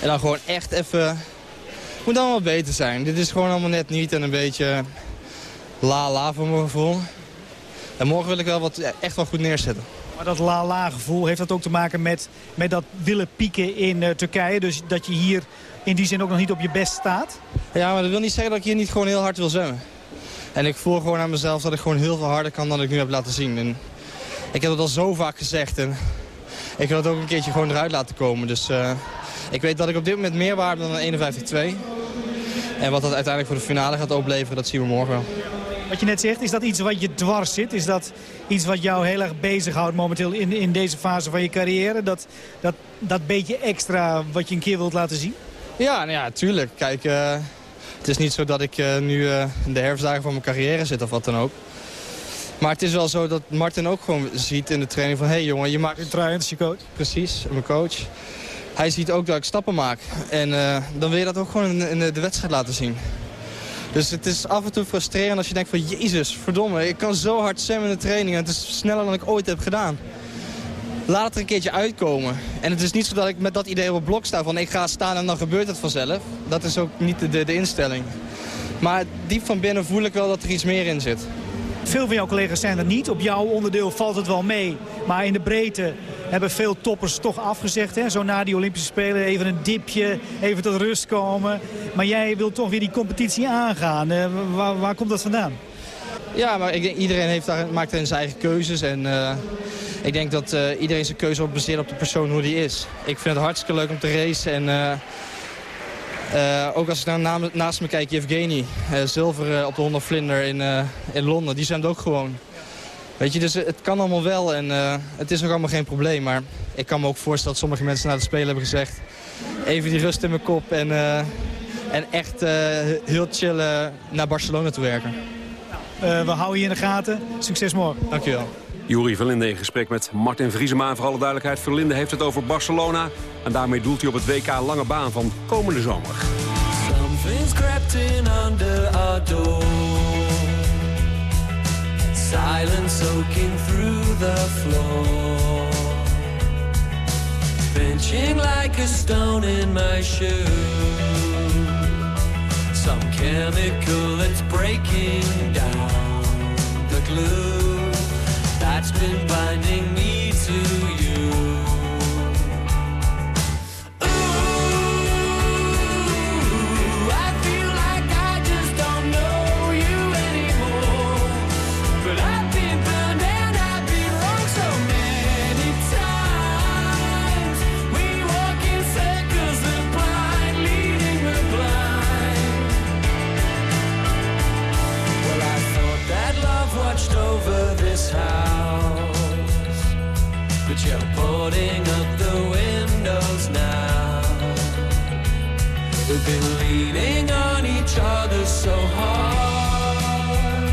En dan gewoon echt even... Het moet allemaal beter zijn. Dit is gewoon allemaal net niet en een beetje la-la voor mijn gevoel. En morgen wil ik wel wat, echt wel goed neerzetten. Maar dat la-la gevoel, heeft dat ook te maken met, met dat willen pieken in uh, Turkije? Dus dat je hier in die zin ook nog niet op je best staat? Ja, maar dat wil niet zeggen dat ik hier niet gewoon heel hard wil zwemmen. En ik voel gewoon aan mezelf dat ik gewoon heel veel harder kan dan ik nu heb laten zien. En ik heb het al zo vaak gezegd en ik wil het ook een keertje gewoon eruit laten komen. Dus uh, ik weet dat ik op dit moment meer waarde dan een 51-2. En wat dat uiteindelijk voor de finale gaat opleveren, dat zien we morgen wel. Wat je net zegt, is dat iets wat je dwars zit? Is dat iets wat jou heel erg bezighoudt momenteel in, in deze fase van je carrière? Dat, dat, dat beetje extra wat je een keer wilt laten zien? Ja, nou ja, tuurlijk. Kijk, uh, het is niet zo dat ik uh, nu uh, in de herfstdagen van mijn carrière zit of wat dan ook. Maar het is wel zo dat Martin ook gewoon ziet in de training van... hé hey jongen, je maakt... In Truijens, je coach. Precies, mijn coach. Hij ziet ook dat ik stappen maak. En dan wil je dat ook gewoon in, in de wedstrijd laten zien. Dus het is af en toe frustrerend als je denkt van... Jezus, verdomme, ik kan zo hard zwemmen in de training. En het is sneller dan ik ooit heb gedaan. Laat er een keertje uitkomen. En het is niet zo dat ik met dat idee op het blok sta van ik ga staan en dan gebeurt het vanzelf. Dat is ook niet de, de instelling. Maar diep van binnen voel ik wel dat er iets meer in zit. Veel van jouw collega's zijn er niet. Op jouw onderdeel valt het wel mee. Maar in de breedte hebben veel toppers toch afgezegd. Hè? Zo na die Olympische Spelen even een dipje, even tot rust komen. Maar jij wilt toch weer die competitie aangaan. Uh, waar, waar, komt dat vandaan? Ja, maar ik denk, iedereen heeft daar, maakt zijn eigen keuzes. En uh, ik denk dat uh, iedereen zijn keuze op baseert op de persoon hoe die is. Ik vind het hartstikke leuk om te racen. En, uh, ook als ik nou na, naast me kijk, Yevgeny, zilver op de 100 vlinder in, in Londen, die zwemt ook gewoon. Weet je, dus het kan allemaal wel en het is ook allemaal geen probleem. Maar ik kan me ook voorstellen dat sommige mensen na de Spelen hebben gezegd... even die rust in mijn kop en, en echt heel chill naar Barcelona toe werken. Uh, we houden je in de gaten. Succes morgen. Dankjewel. Juri Verlinde in gesprek met Martin Vriesema. Voor alle duidelijkheid, Verlinde heeft het over Barcelona. En daarmee doelt hij op het WK Lange Baan van komende zomer. Something's crept in under our door. Silence soaking through the floor. Pinching like a stone in my shoe. some chemical that's breaking down the glue that's been binding me to you. Leaning on each other so hard,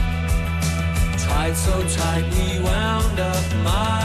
tied so tight we wound up miles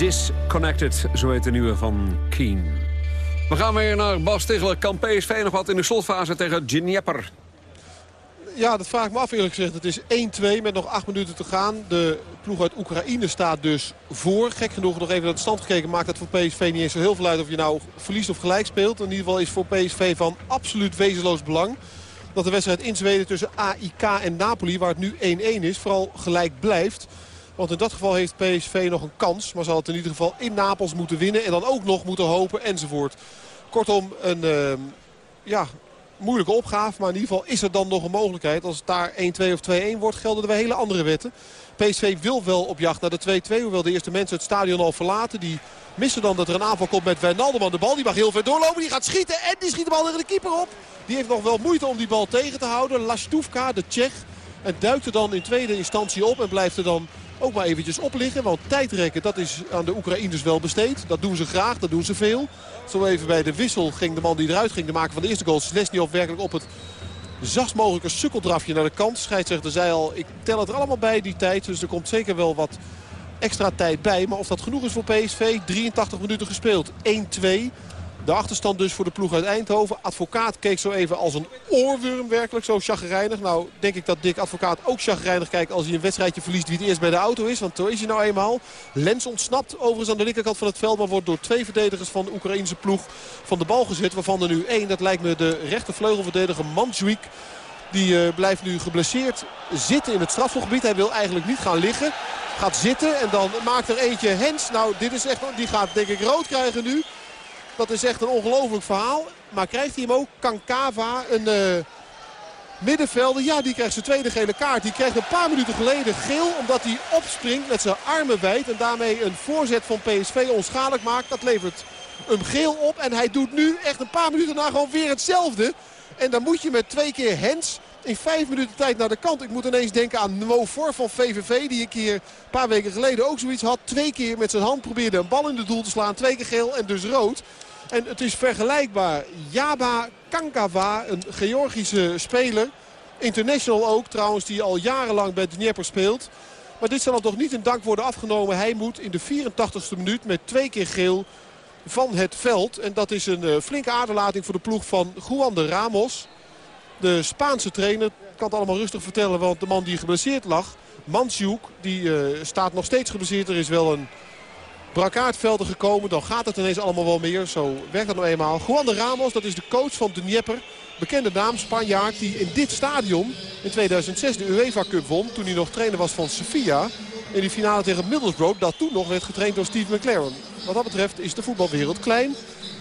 Disconnected, zo heet de nieuwe van Keen. We gaan weer naar Bas Tichelen. Kan PSV nog wat in de slotfase tegen Dnieper? Ja, dat vraag ik me af eerlijk gezegd. Het is 1-2 met nog 8 minuten te gaan. De ploeg uit Oekraïne staat dus voor. Gek genoeg nog even naar de stand gekeken. Maakt dat voor PSV niet eens zo heel veel uit of je nou verliest of gelijk speelt. In ieder geval is voor PSV van absoluut wezenloos belang. Dat de wedstrijd in Zweden tussen AIK en Napoli, waar het nu 1-1 is, vooral gelijk blijft. Want in dat geval heeft PSV nog een kans. Maar zal het in ieder geval in Napels moeten winnen. En dan ook nog moeten hopen enzovoort. Kortom, een ehm, ja, moeilijke opgave. Maar in ieder geval is er dan nog een mogelijkheid. Als het daar 1-2 of 2-1 wordt, gelden er weer hele andere wetten. PSV wil wel op jacht naar de 2-2. Hoewel de eerste mensen het stadion al verlaten. Die missen dan dat er een aanval komt met Wijnaldum aan de bal. Die mag heel ver doorlopen. Die gaat schieten. En die schiet de bal tegen de keeper op. Die heeft nog wel moeite om die bal tegen te houden. Lastuvka, de Tsjech. En duikt er dan in tweede instantie op. En blijft er dan ook maar eventjes op liggen. Want tijdrekken, dat is aan de Oekraïners wel besteed. Dat doen ze graag, dat doen ze veel. Zo even bij de wissel ging de man die eruit ging, de maken van de eerste goal, Slesniov werkelijk op het zachtst mogelijke sukkeldrafje naar de kant. Scheidsrechter zei al, ik tel het er allemaal bij die tijd. Dus er komt zeker wel wat extra tijd bij. Maar of dat genoeg is voor PSV, 83 minuten gespeeld. 1-2. De achterstand dus voor de ploeg uit Eindhoven. Advocaat keek zo even als een oorworm werkelijk, zo chagrijnig. Nou, denk ik dat Dick Advocaat ook chagrijnig kijkt als hij een wedstrijdje verliest wie het eerst bij de auto is. Want zo is hij nou eenmaal. Lens ontsnapt overigens aan de linkerkant van het veld. Maar wordt door twee verdedigers van de Oekraïnse ploeg van de bal gezet. Waarvan er nu één, dat lijkt me de rechtervleugelverdediger Mandzuik. Die eh, blijft nu geblesseerd zitten in het strafschopgebied. Hij wil eigenlijk niet gaan liggen. Gaat zitten en dan maakt er eentje Hens. Nou, dit is echt, die gaat denk ik rood krijgen nu. Dat is echt een ongelooflijk verhaal. Maar krijgt hij hem ook? Kankava, een eh, middenvelder. Ja, die krijgt zijn tweede gele kaart. Die krijgt een paar minuten geleden geel. Omdat hij opspringt met zijn armen wijd. En daarmee een voorzet van PSV onschadelijk maakt. Dat levert hem geel op. En hij doet nu echt een paar minuten daarna gewoon weer hetzelfde. En dan moet je met twee keer Hens in vijf minuten tijd naar de kant. Ik moet ineens denken aan Mo Voor van VVV. Die een keer een paar weken geleden ook zoiets had. Twee keer met zijn hand probeerde een bal in de doel te slaan. Twee keer geel en dus rood. En het is vergelijkbaar. Jaba Kankava, een Georgische speler. International ook trouwens, die al jarenlang bij Dnieper speelt. Maar dit zal dan toch niet in dank worden afgenomen. Hij moet in de 84ste minuut met twee keer geel van het veld. En dat is een eh, flinke aderlating voor de ploeg van Juan de Ramos. De Spaanse trainer kan het allemaal rustig vertellen. Want de man die geblesseerd lag, Mansjoek, die eh, staat nog steeds geblesseerd. Er is wel een brakaardvelden gekomen. Dan gaat het ineens allemaal wel meer. Zo werkt dat nou eenmaal. Juan de Ramos, dat is de coach van Dnieper. Bekende naam, Spanjaard, die in dit stadion in 2006 de UEFA Cup won. Toen hij nog trainer was van Sofia. In die finale tegen Middlesbrough, dat toen nog werd getraind door Steve McLaren. Wat dat betreft is de voetbalwereld klein.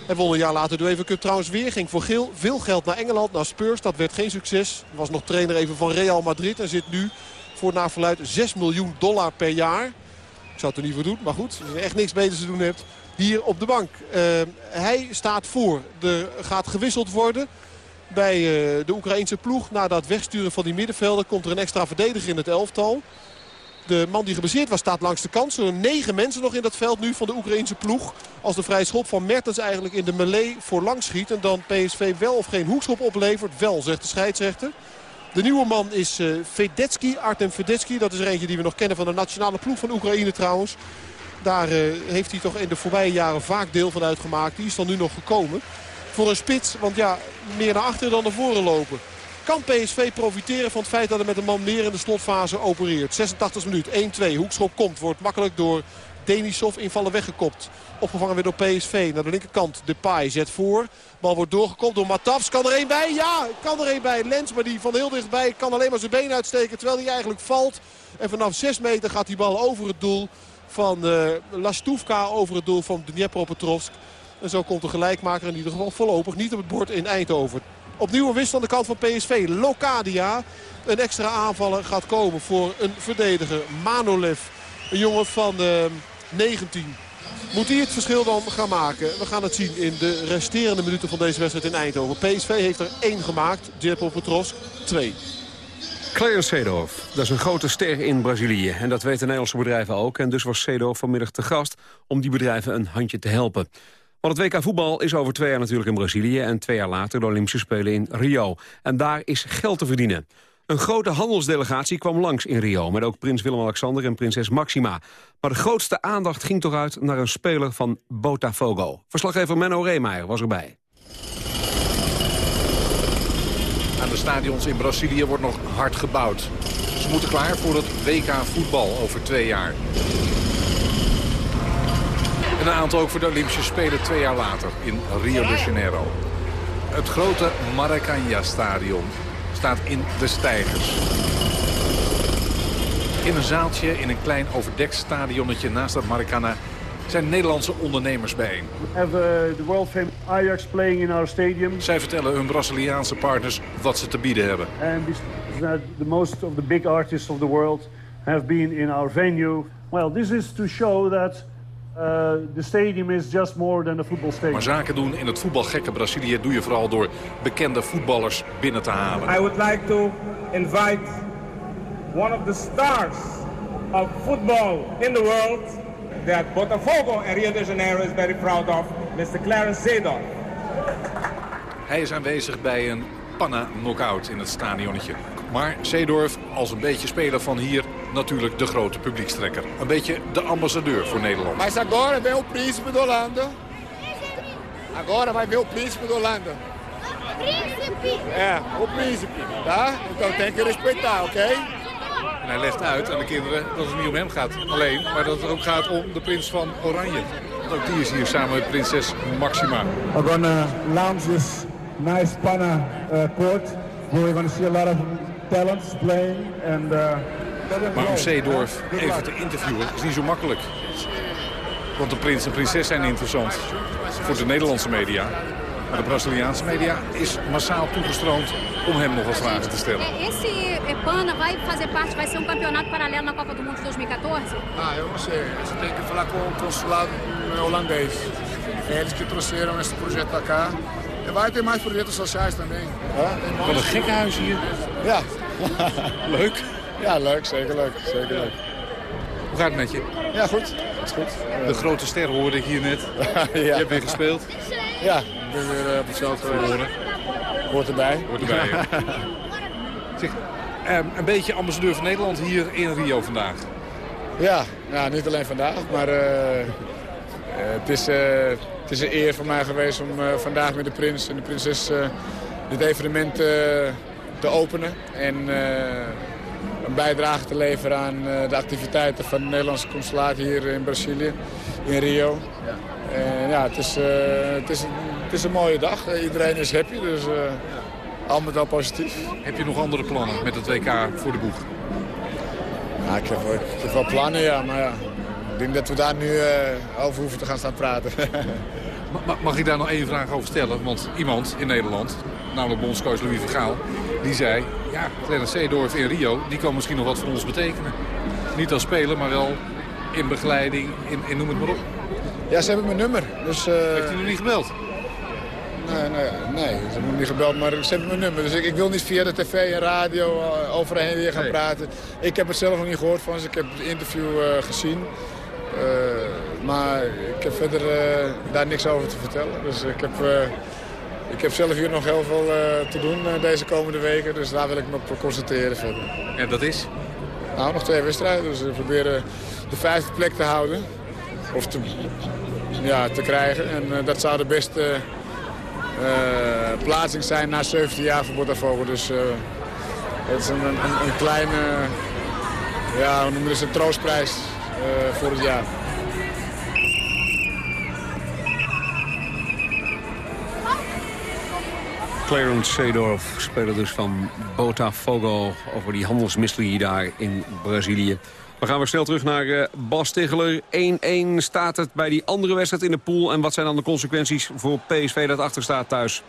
Hij won een jaar later de UEFA Cup trouwens weer. Ging voor geel veel geld naar Engeland, naar Spurs. Dat werd geen succes. Was nog trainer even van Real Madrid. En zit nu voor naar verluid 6 miljoen dollar per jaar. Zou het er niet voor doen, maar goed. Als je echt niks beters te doen hebt. Hier op de bank. Uh, hij staat voor. Er gaat gewisseld worden bij uh, de Oekraïnse ploeg. Na dat wegsturen van die middenvelden komt er een extra verdediger in het elftal. De man die gebaseerd was staat langs de kant. Er zijn negen mensen nog in dat veld nu van de Oekraïnse ploeg. Als de vrije schop van Mertens eigenlijk in de melee voorlangs schiet. En dan PSV wel of geen hoekschop oplevert. Wel, zegt de scheidsrechter. De nieuwe man is uh, Artem Fedetsky. Dat is er eentje die we nog kennen van de nationale ploeg van Oekraïne trouwens. Daar uh, heeft hij toch in de voorbije jaren vaak deel van uitgemaakt. Die is dan nu nog gekomen. Voor een spits, want ja, meer naar achteren dan naar voren lopen. Kan PSV profiteren van het feit dat hij met een man meer in de slotfase opereert. 86 minuut, 1-2. Hoekschop komt, wordt makkelijk door Denisov invallen weggekopt. Opgevangen weer door PSV. Naar de linkerkant. Depay zet voor. Bal wordt doorgekopt door Matafs. Kan er één bij? Ja, kan er één bij. Lens, maar die van heel dichtbij kan alleen maar zijn been uitsteken. Terwijl hij eigenlijk valt. En vanaf 6 meter gaat die bal over het doel van uh. Over het doel van Dnepropetrovsk. En zo komt de gelijkmaker in ieder geval voorlopig niet op het bord in Eindhoven. Opnieuw een wist aan de kant van PSV. Locadia. Een extra aanvaller gaat komen voor een verdediger. Manolev. Een jongen van uh, 19. Moet hij het verschil dan gaan maken? We gaan het zien in de resterende minuten van deze wedstrijd in Eindhoven. PSV heeft er één gemaakt. Djepo Petrovsk twee. Clarence Seedorf, dat is een grote ster in Brazilië. En dat weten Nederlandse bedrijven ook. En dus was Seedorf vanmiddag te gast om die bedrijven een handje te helpen. Want het WK voetbal is over twee jaar natuurlijk in Brazilië... en twee jaar later de Olympische Spelen in Rio. En daar is geld te verdienen. Een grote handelsdelegatie kwam langs in Rio... met ook prins Willem-Alexander en prinses Maxima. Maar de grootste aandacht ging toch uit naar een speler van Botafogo. Verslaggever Menno Reemeijer was erbij. Aan de stadions in Brazilië wordt nog hard gebouwd. Ze moeten klaar voor het WK voetbal over twee jaar. En een aantal ook voor de Olympische Spelen twee jaar later in Rio de Janeiro. Het grote Maracanã-stadion staat in de stijgers. In een zaaltje in een klein overdekt stadionnetje naast het Maracanã zijn Nederlandse ondernemers bijeen. We have uh, the world famous Ajax playing in our stadium. Zij vertellen hun Braziliaanse partners wat ze te bieden hebben. And the most of the big artists of the world have been in our venue. Well, this is to show that uh, the stadium is just more than a football stadium. Maar zaken doen in het voetbalgekke Brazilië doe je vooral door bekende voetballers binnen te halen. I would like to invite one of the stars of football in the world that Botafogo and Rio de Janeiro is very proud of, Mr. Clarence Seedorf. Hij is aanwezig bij een panna-knockout in het stadionnetje. Maar Seedorf, als een beetje speler van hier, natuurlijk de grote publiekstrekker. Een beetje de ambassadeur voor Nederland. Mas agora vem o príncipe da Holanda. Agora vai ver o príncipe do Holanda. Príncipe! É, o príncipe, tá? Então tem que respeitar, oké? En hij legt uit aan de kinderen dat het niet om hem gaat alleen, maar dat het ook gaat om de prins van Oranje. Want ook die is hier samen met prinses Maxima. We're gonna lounge this nice Pana uh, court we're gonna see a lot of talents playing and. Uh, Maar om Seedorf even te interviewen is niet zo makkelijk. Want de prins en prinses zijn interessant voor de Nederlandse media. Maar de Braziliaanse media is massaal toegestroomd om hem nog wat vragen te stellen. Esse eh, PANA vai fazer parte, vai ser um campeonato paralelo na Copa do Mundo de 2014? Ah, eu não sei. Você tem que falar com o consulado holandês. É eles que trouxeram esse projeto pra cá. E vai ter mais projetos sociais também. Wat een gekke huis hier. Ja. Leuk. Ja, leuk. Zeker leuk. Zeker leuk. Hoe gaat het met je? Ja, goed. Dat is goed. De grote ster hoorde ik hier net. Je hebt weer gespeeld. Ja, ik ben weer eh, op het veld gehoord. Hoort erbij. Hoort erbij, ja. Zeg, ehm, een beetje ambassadeur van Nederland hier in Rio vandaag. Ja, nou, niet alleen vandaag, maar eh, eh, het, is, het is een eer voor mij geweest om vandaag met de prins en de prinses dit evenement te openen. En een bijdrage te leveren aan eh, de activiteiten van het Nederlandse consulaat hier in Brazilië, in Rio. En ja, het is, eh, het, is een, het is een mooie dag. Iedereen is happy, dus eh al met al positief. Heb je nog andere plannen met het WK voor de boeg? Ja, ik, heb, wel- ik heb wel plannen, ja, maar ja. Ik denk dat we daar nu over hoeven te gaan staan praten. Ma- ma- Mag ik daar nog één vraag over stellen? Want iemand in Nederland, namelijk bondscoach Louis Vergaal... die zei, ja, Clarence Seedorf in Rio... die kan misschien nog wat voor ons betekenen. Niet als speler, maar wel in begeleiding, in, in noem het maar op. Ja, ze hebben mijn nummer. Dus, Heeft hij nog niet gebeld? Nee, nee, nee, ze hebben me niet gebeld, maar ze hebben mijn nummer. Dus ik, ik wil niet via de tv en radio uh, overheen weer gaan Nee. praten. Ik heb het zelf nog niet gehoord van ze. Ik heb het interview eh, gezien. Eh, maar ik heb verder eh, daar niks over te vertellen. Dus ik heb, eh, ik heb zelf hier nog heel veel eh, te doen eh, deze komende weken. Dus daar wil ik me op concentreren verder. En dat is? Nou, nog twee wedstrijden. Dus we proberen de vijfde plek te houden. Of te, ja, te krijgen. En eh, dat zou de beste eh, plaatsing zijn na 17 jaar voor Botafogo. Dus eh, het is een, een, een kleine, ja, hoe een troostprijs eh, voor het jaar. Clarence Seedorf, speler dus van Botafogo... over die handelsmisselie daar in Brazilië. We gaan weer snel terug naar eh, Bas Tegeler. 1-1 staat het bij die andere wedstrijd in de pool. En wat zijn dan de consequenties voor PSV dat achter staat thuis?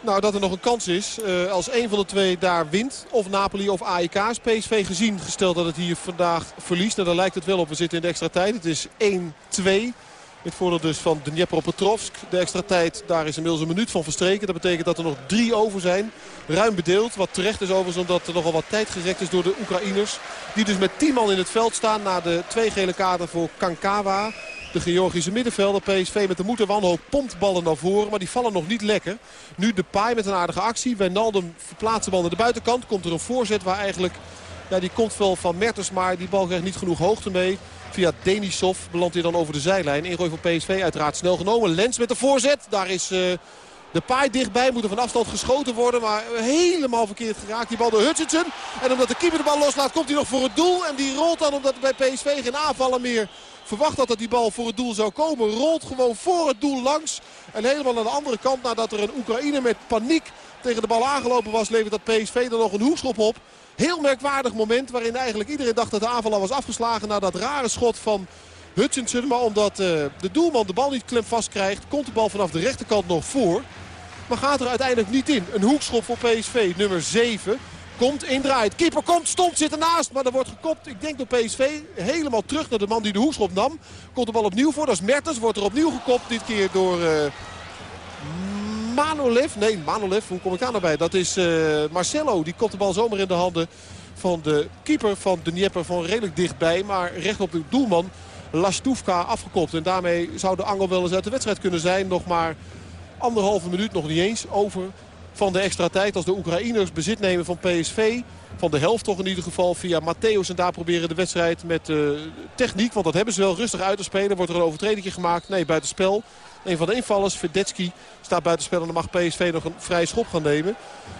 Nou, dat er nog een kans is. eh, als een van de twee daar wint, of Napoli of AEK, PSV gezien. Gesteld dat het hier vandaag verliest. En daar lijkt het wel op. We zitten in de extra tijd. Het is 1-2. Het voordeel dus van Dnepropetrovsk. De extra tijd, daar is inmiddels een minuut van verstreken. Dat betekent dat er nog drie over zijn. Ruim bedeeld. Wat terecht is overigens omdat er nogal wat tijd gerekt is door de Oekraïners. Die dus met 10 man in het veld staan na de twee gele kaarten voor Kankawa. De Georgische middenvelder. PSV met de moed en wanhoop pompt ballen naar voren. Maar die vallen nog niet lekker. Nu de paai met een aardige actie. Wijnaldum verplaatst de bal naar de buitenkant. Komt er een voorzet waar eigenlijk... Ja, die komt wel van Mertens, maar die bal krijgt niet genoeg hoogte mee. Via Denisov belandt hij dan over de zijlijn. Ingooi van PSV uiteraard snel genomen. Lens met de voorzet. Daar is eh, de paai dichtbij. Moet er van afstand geschoten worden. Maar helemaal verkeerd geraakt. Die bal door Hutchinson. En omdat de keeper de bal loslaat komt hij nog voor het doel. En die rolt dan omdat bij PSV geen aanvallen meer verwacht had dat die bal voor het doel zou komen. Rolt gewoon voor het doel langs. En helemaal aan de andere kant nadat er een Oekraïne met paniek tegen de bal aangelopen was. Levert dat PSV er nog een hoekschop op. Heel merkwaardig moment waarin eigenlijk iedereen dacht dat de aanval al was afgeslagen. Na dat rare schot van Hutchinson. Maar omdat eh, de doelman de bal niet klem vast krijgt. Komt de bal vanaf de rechterkant nog voor. Maar gaat er uiteindelijk niet in. Een hoekschop voor PSV nummer 7. Komt indraait. Keeper komt, stond, zit ernaast. Maar er wordt gekopt, ik denk door PSV. Helemaal terug naar de man die de hoekschop nam. Komt de bal opnieuw voor. Dat is Mertens. Wordt er opnieuw gekopt. Dit keer door... eh, Manolev. Nee, Manolev. Hoe kom ik daar nou bij? Dat is eh, Marcelo. Die kopt de bal zomaar in de handen van de keeper van de Dnieper van redelijk dichtbij. Maar recht op de doelman Lastuvka afgekopt. En daarmee zou de angel wel eens uit de wedstrijd kunnen zijn. Nog maar anderhalve minuut, nog niet eens, over. Van de extra tijd. Als de Oekraïners bezit nemen van PSV. Van de helft toch in ieder geval via Matthäus. En daar proberen de wedstrijd met eh, techniek. Want dat hebben ze wel rustig uit te spelen. Wordt er een overtreding gemaakt? Nee, buitenspel. Een van de invallers, Verdetski, staat buitenspel. En dan mag PSV nog een vrije schop gaan nemen.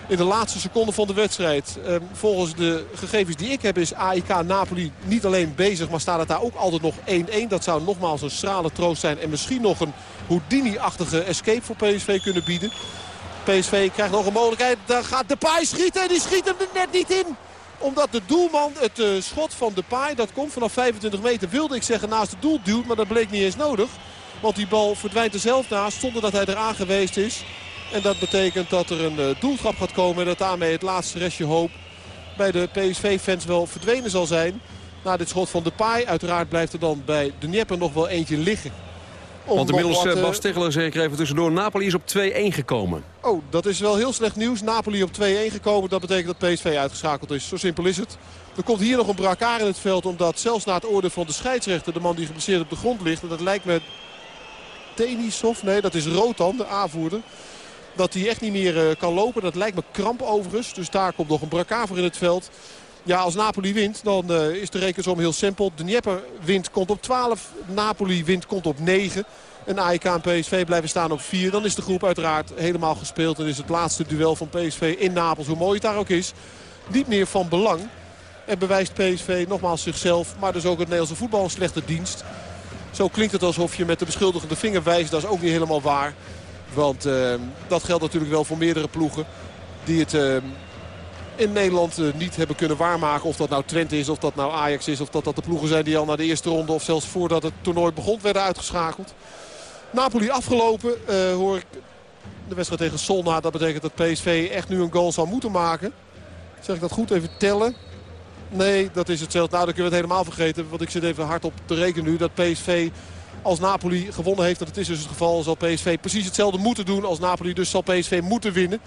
In de laatste seconde van de wedstrijd. Eh, volgens de gegevens die ik heb is AIK Napoli niet alleen bezig. Maar staat het daar ook altijd nog 1-1. Dat zou nogmaals een schrale troost zijn. En misschien nog een Houdini-achtige escape voor PSV kunnen bieden. PSV krijgt nog een mogelijkheid. Daar gaat Depay schieten en die schiet hem er net niet in. Omdat de doelman het eh, schot van Depay, dat komt vanaf 25 meter, wilde ik zeggen naast het doel duwt. Maar dat bleek niet eens nodig. Want die bal verdwijnt er zelf naast zonder dat hij eraan geweest is. En dat betekent dat er een uh, doeltrap gaat komen. En dat daarmee het laatste restje hoop bij de PSV-fans wel verdwenen zal zijn. Na dit schot van Depay. Uiteraard blijft er dan bij de Dnieper nog wel eentje liggen. Want inmiddels, wat, eh, eh, Bas Tegeler zeker even tussendoor. Napoli is op 2-1 gekomen. Oh, dat is wel heel slecht nieuws. Napoli op 2-1 gekomen. Dat betekent dat PSV uitgeschakeld is. Zo simpel is het. Er komt hier nog een brakaar in het veld. Omdat zelfs na het oordeel van de scheidsrechter... de man die geblesseerd op de grond ligt... en dat lijkt me Denisov. Nee, dat is Rotan, de aanvoerder. Dat hij echt niet meer eh, kan lopen. Dat lijkt me kramp overigens. Dus daar komt nog een brakaar voor in het veld. Ja, als Napoli wint, dan eh, is de rekensom heel simpel. De Dnieper wint, komt op 12. Napoli wint, komt op 9. En AEK en PSV blijven staan op 4. Dan is de groep uiteraard helemaal gespeeld. En is het laatste duel van PSV in Napels, hoe mooi het daar ook is, niet meer van belang. En bewijst PSV nogmaals zichzelf, maar dus ook het Nederlandse voetbal een slechte dienst. Zo klinkt het alsof je met de beschuldigende vinger wijst. Dat is ook niet helemaal waar. Want eh, dat geldt natuurlijk wel voor meerdere ploegen die het eh, in Nederland eh, niet hebben kunnen waarmaken. Of dat nou Twente is, of dat nou Ajax is. Of dat dat de ploegen zijn die al naar de eerste ronde of zelfs voordat het toernooi begon werden uitgeschakeld. Napoli afgelopen, eh, hoor ik de wedstrijd tegen Solna. Dat betekent dat PSV echt nu een goal zou moeten maken. Zeg ik dat goed? Even tellen. Nee, dat is hetzelfde. Nou, dan kunnen we het helemaal vergeten. Want ik zit even hard op te rekenen nu dat PSV als Napoli gewonnen heeft. Dat is dus het geval. Zal PSV precies hetzelfde moeten doen als Napoli. Dus zal PSV moeten winnen.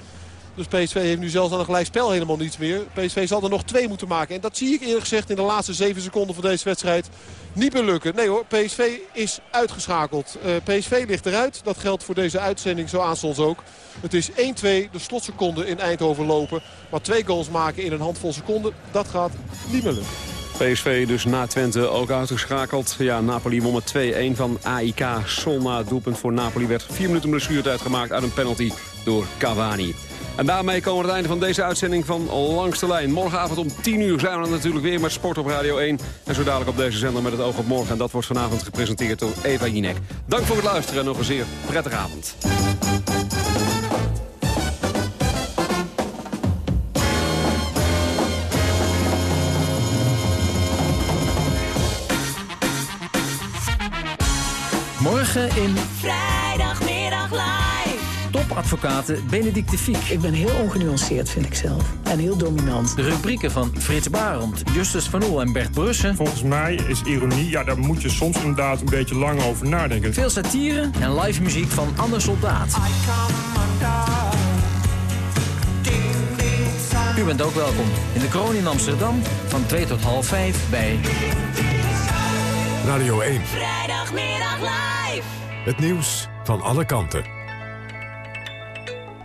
Dus PSV heeft nu zelfs aan een gelijk spel helemaal niets meer. PSV zal er nog twee moeten maken. En dat zie ik eerlijk gezegd in de laatste zeven seconden van deze wedstrijd niet meer lukken. Nee hoor, PSV is uitgeschakeld. Eh, PSV ligt eruit. Dat geldt voor deze uitzending zo aanstonds ook. Het is 1-2 de slotseconde in Eindhoven lopen. Maar twee goals maken in een handvol seconden, dat gaat niet meer lukken. PSV dus na Twente ook uitgeschakeld. Ja, Napoli won met 2-1 van AIK. Het doelpunt voor Napoli werd vier minuten blessuretijd gemaakt uit een penalty door Cavani. En daarmee komen we aan het einde van deze uitzending van Langs de Lijn. Morgenavond om 10 uur zijn we er natuurlijk weer met Sport op Radio 1. En zo dadelijk op deze zender met het oog op morgen. En dat wordt vanavond gepresenteerd door Eva Jinek. Dank voor het luisteren en nog een zeer prettige avond. Morgen in Vrijdagmiddag. Topadvocaten Benedict de Fiek. Ik ben heel ongenuanceerd, vind ik zelf. En heel dominant. De rubrieken van Frits Barend, Justus van Oel en Bert Brussen. Volgens mij is ironie, ja, daar moet je soms inderdaad een beetje lang over nadenken. Veel satire en live muziek van Anne Soldaat. U bent ook welkom in de Kroon in Amsterdam van 2 tot half 5 bij Radio 1. Vrijdagmiddag live. Het nieuws van alle kanten.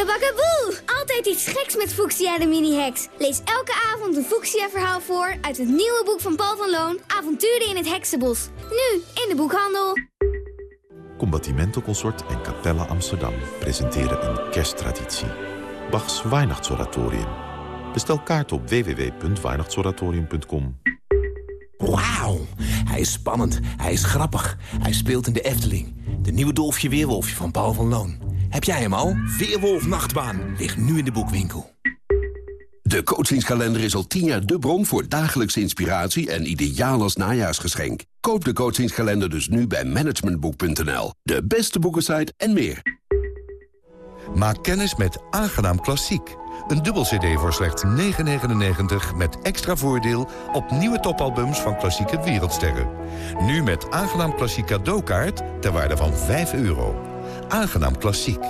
Bakke bakke boe! Altijd iets geks met Fuchsia de mini-heks. Lees elke avond een Fuchsia-verhaal voor uit het nieuwe boek van Paul van Loon... Avonturen in het Heksenbos. Nu in de boekhandel. Combattimento Consort en Capella Amsterdam presenteren een kersttraditie. Bachs Weihnachtsoratorium. Bestel kaart op www.weihnachtsoratorium.com. Wauw, hij is spannend, hij is grappig, hij speelt in de Efteling. De nieuwe Dolfje Weerwolfje van Paul van Loon. Heb jij hem al? Weerwolf Nachtbaan ligt nu in de boekwinkel. De coachingskalender is al tien jaar de bron voor dagelijkse inspiratie en ideaal als najaarsgeschenk. Koop de coachingskalender dus nu bij managementboek.nl. De beste boekensite en meer. Maak kennis met Aangenaam Klassiek. Een dubbel cd voor slechts 9,99 met extra voordeel op nieuwe topalbums van klassieke wereldsterren. Nu met Aangenaam Klassiek cadeaukaart ter waarde van 5 euro. Aangenaam Klassiek.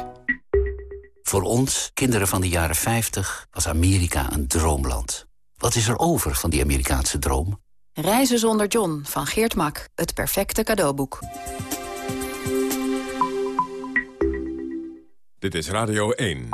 Voor ons, kinderen van de jaren 50, was Amerika een droomland. Wat is er over van die Amerikaanse droom? Reizen zonder John van Geert Mak. Het perfecte cadeauboek. Dit is Radio 1.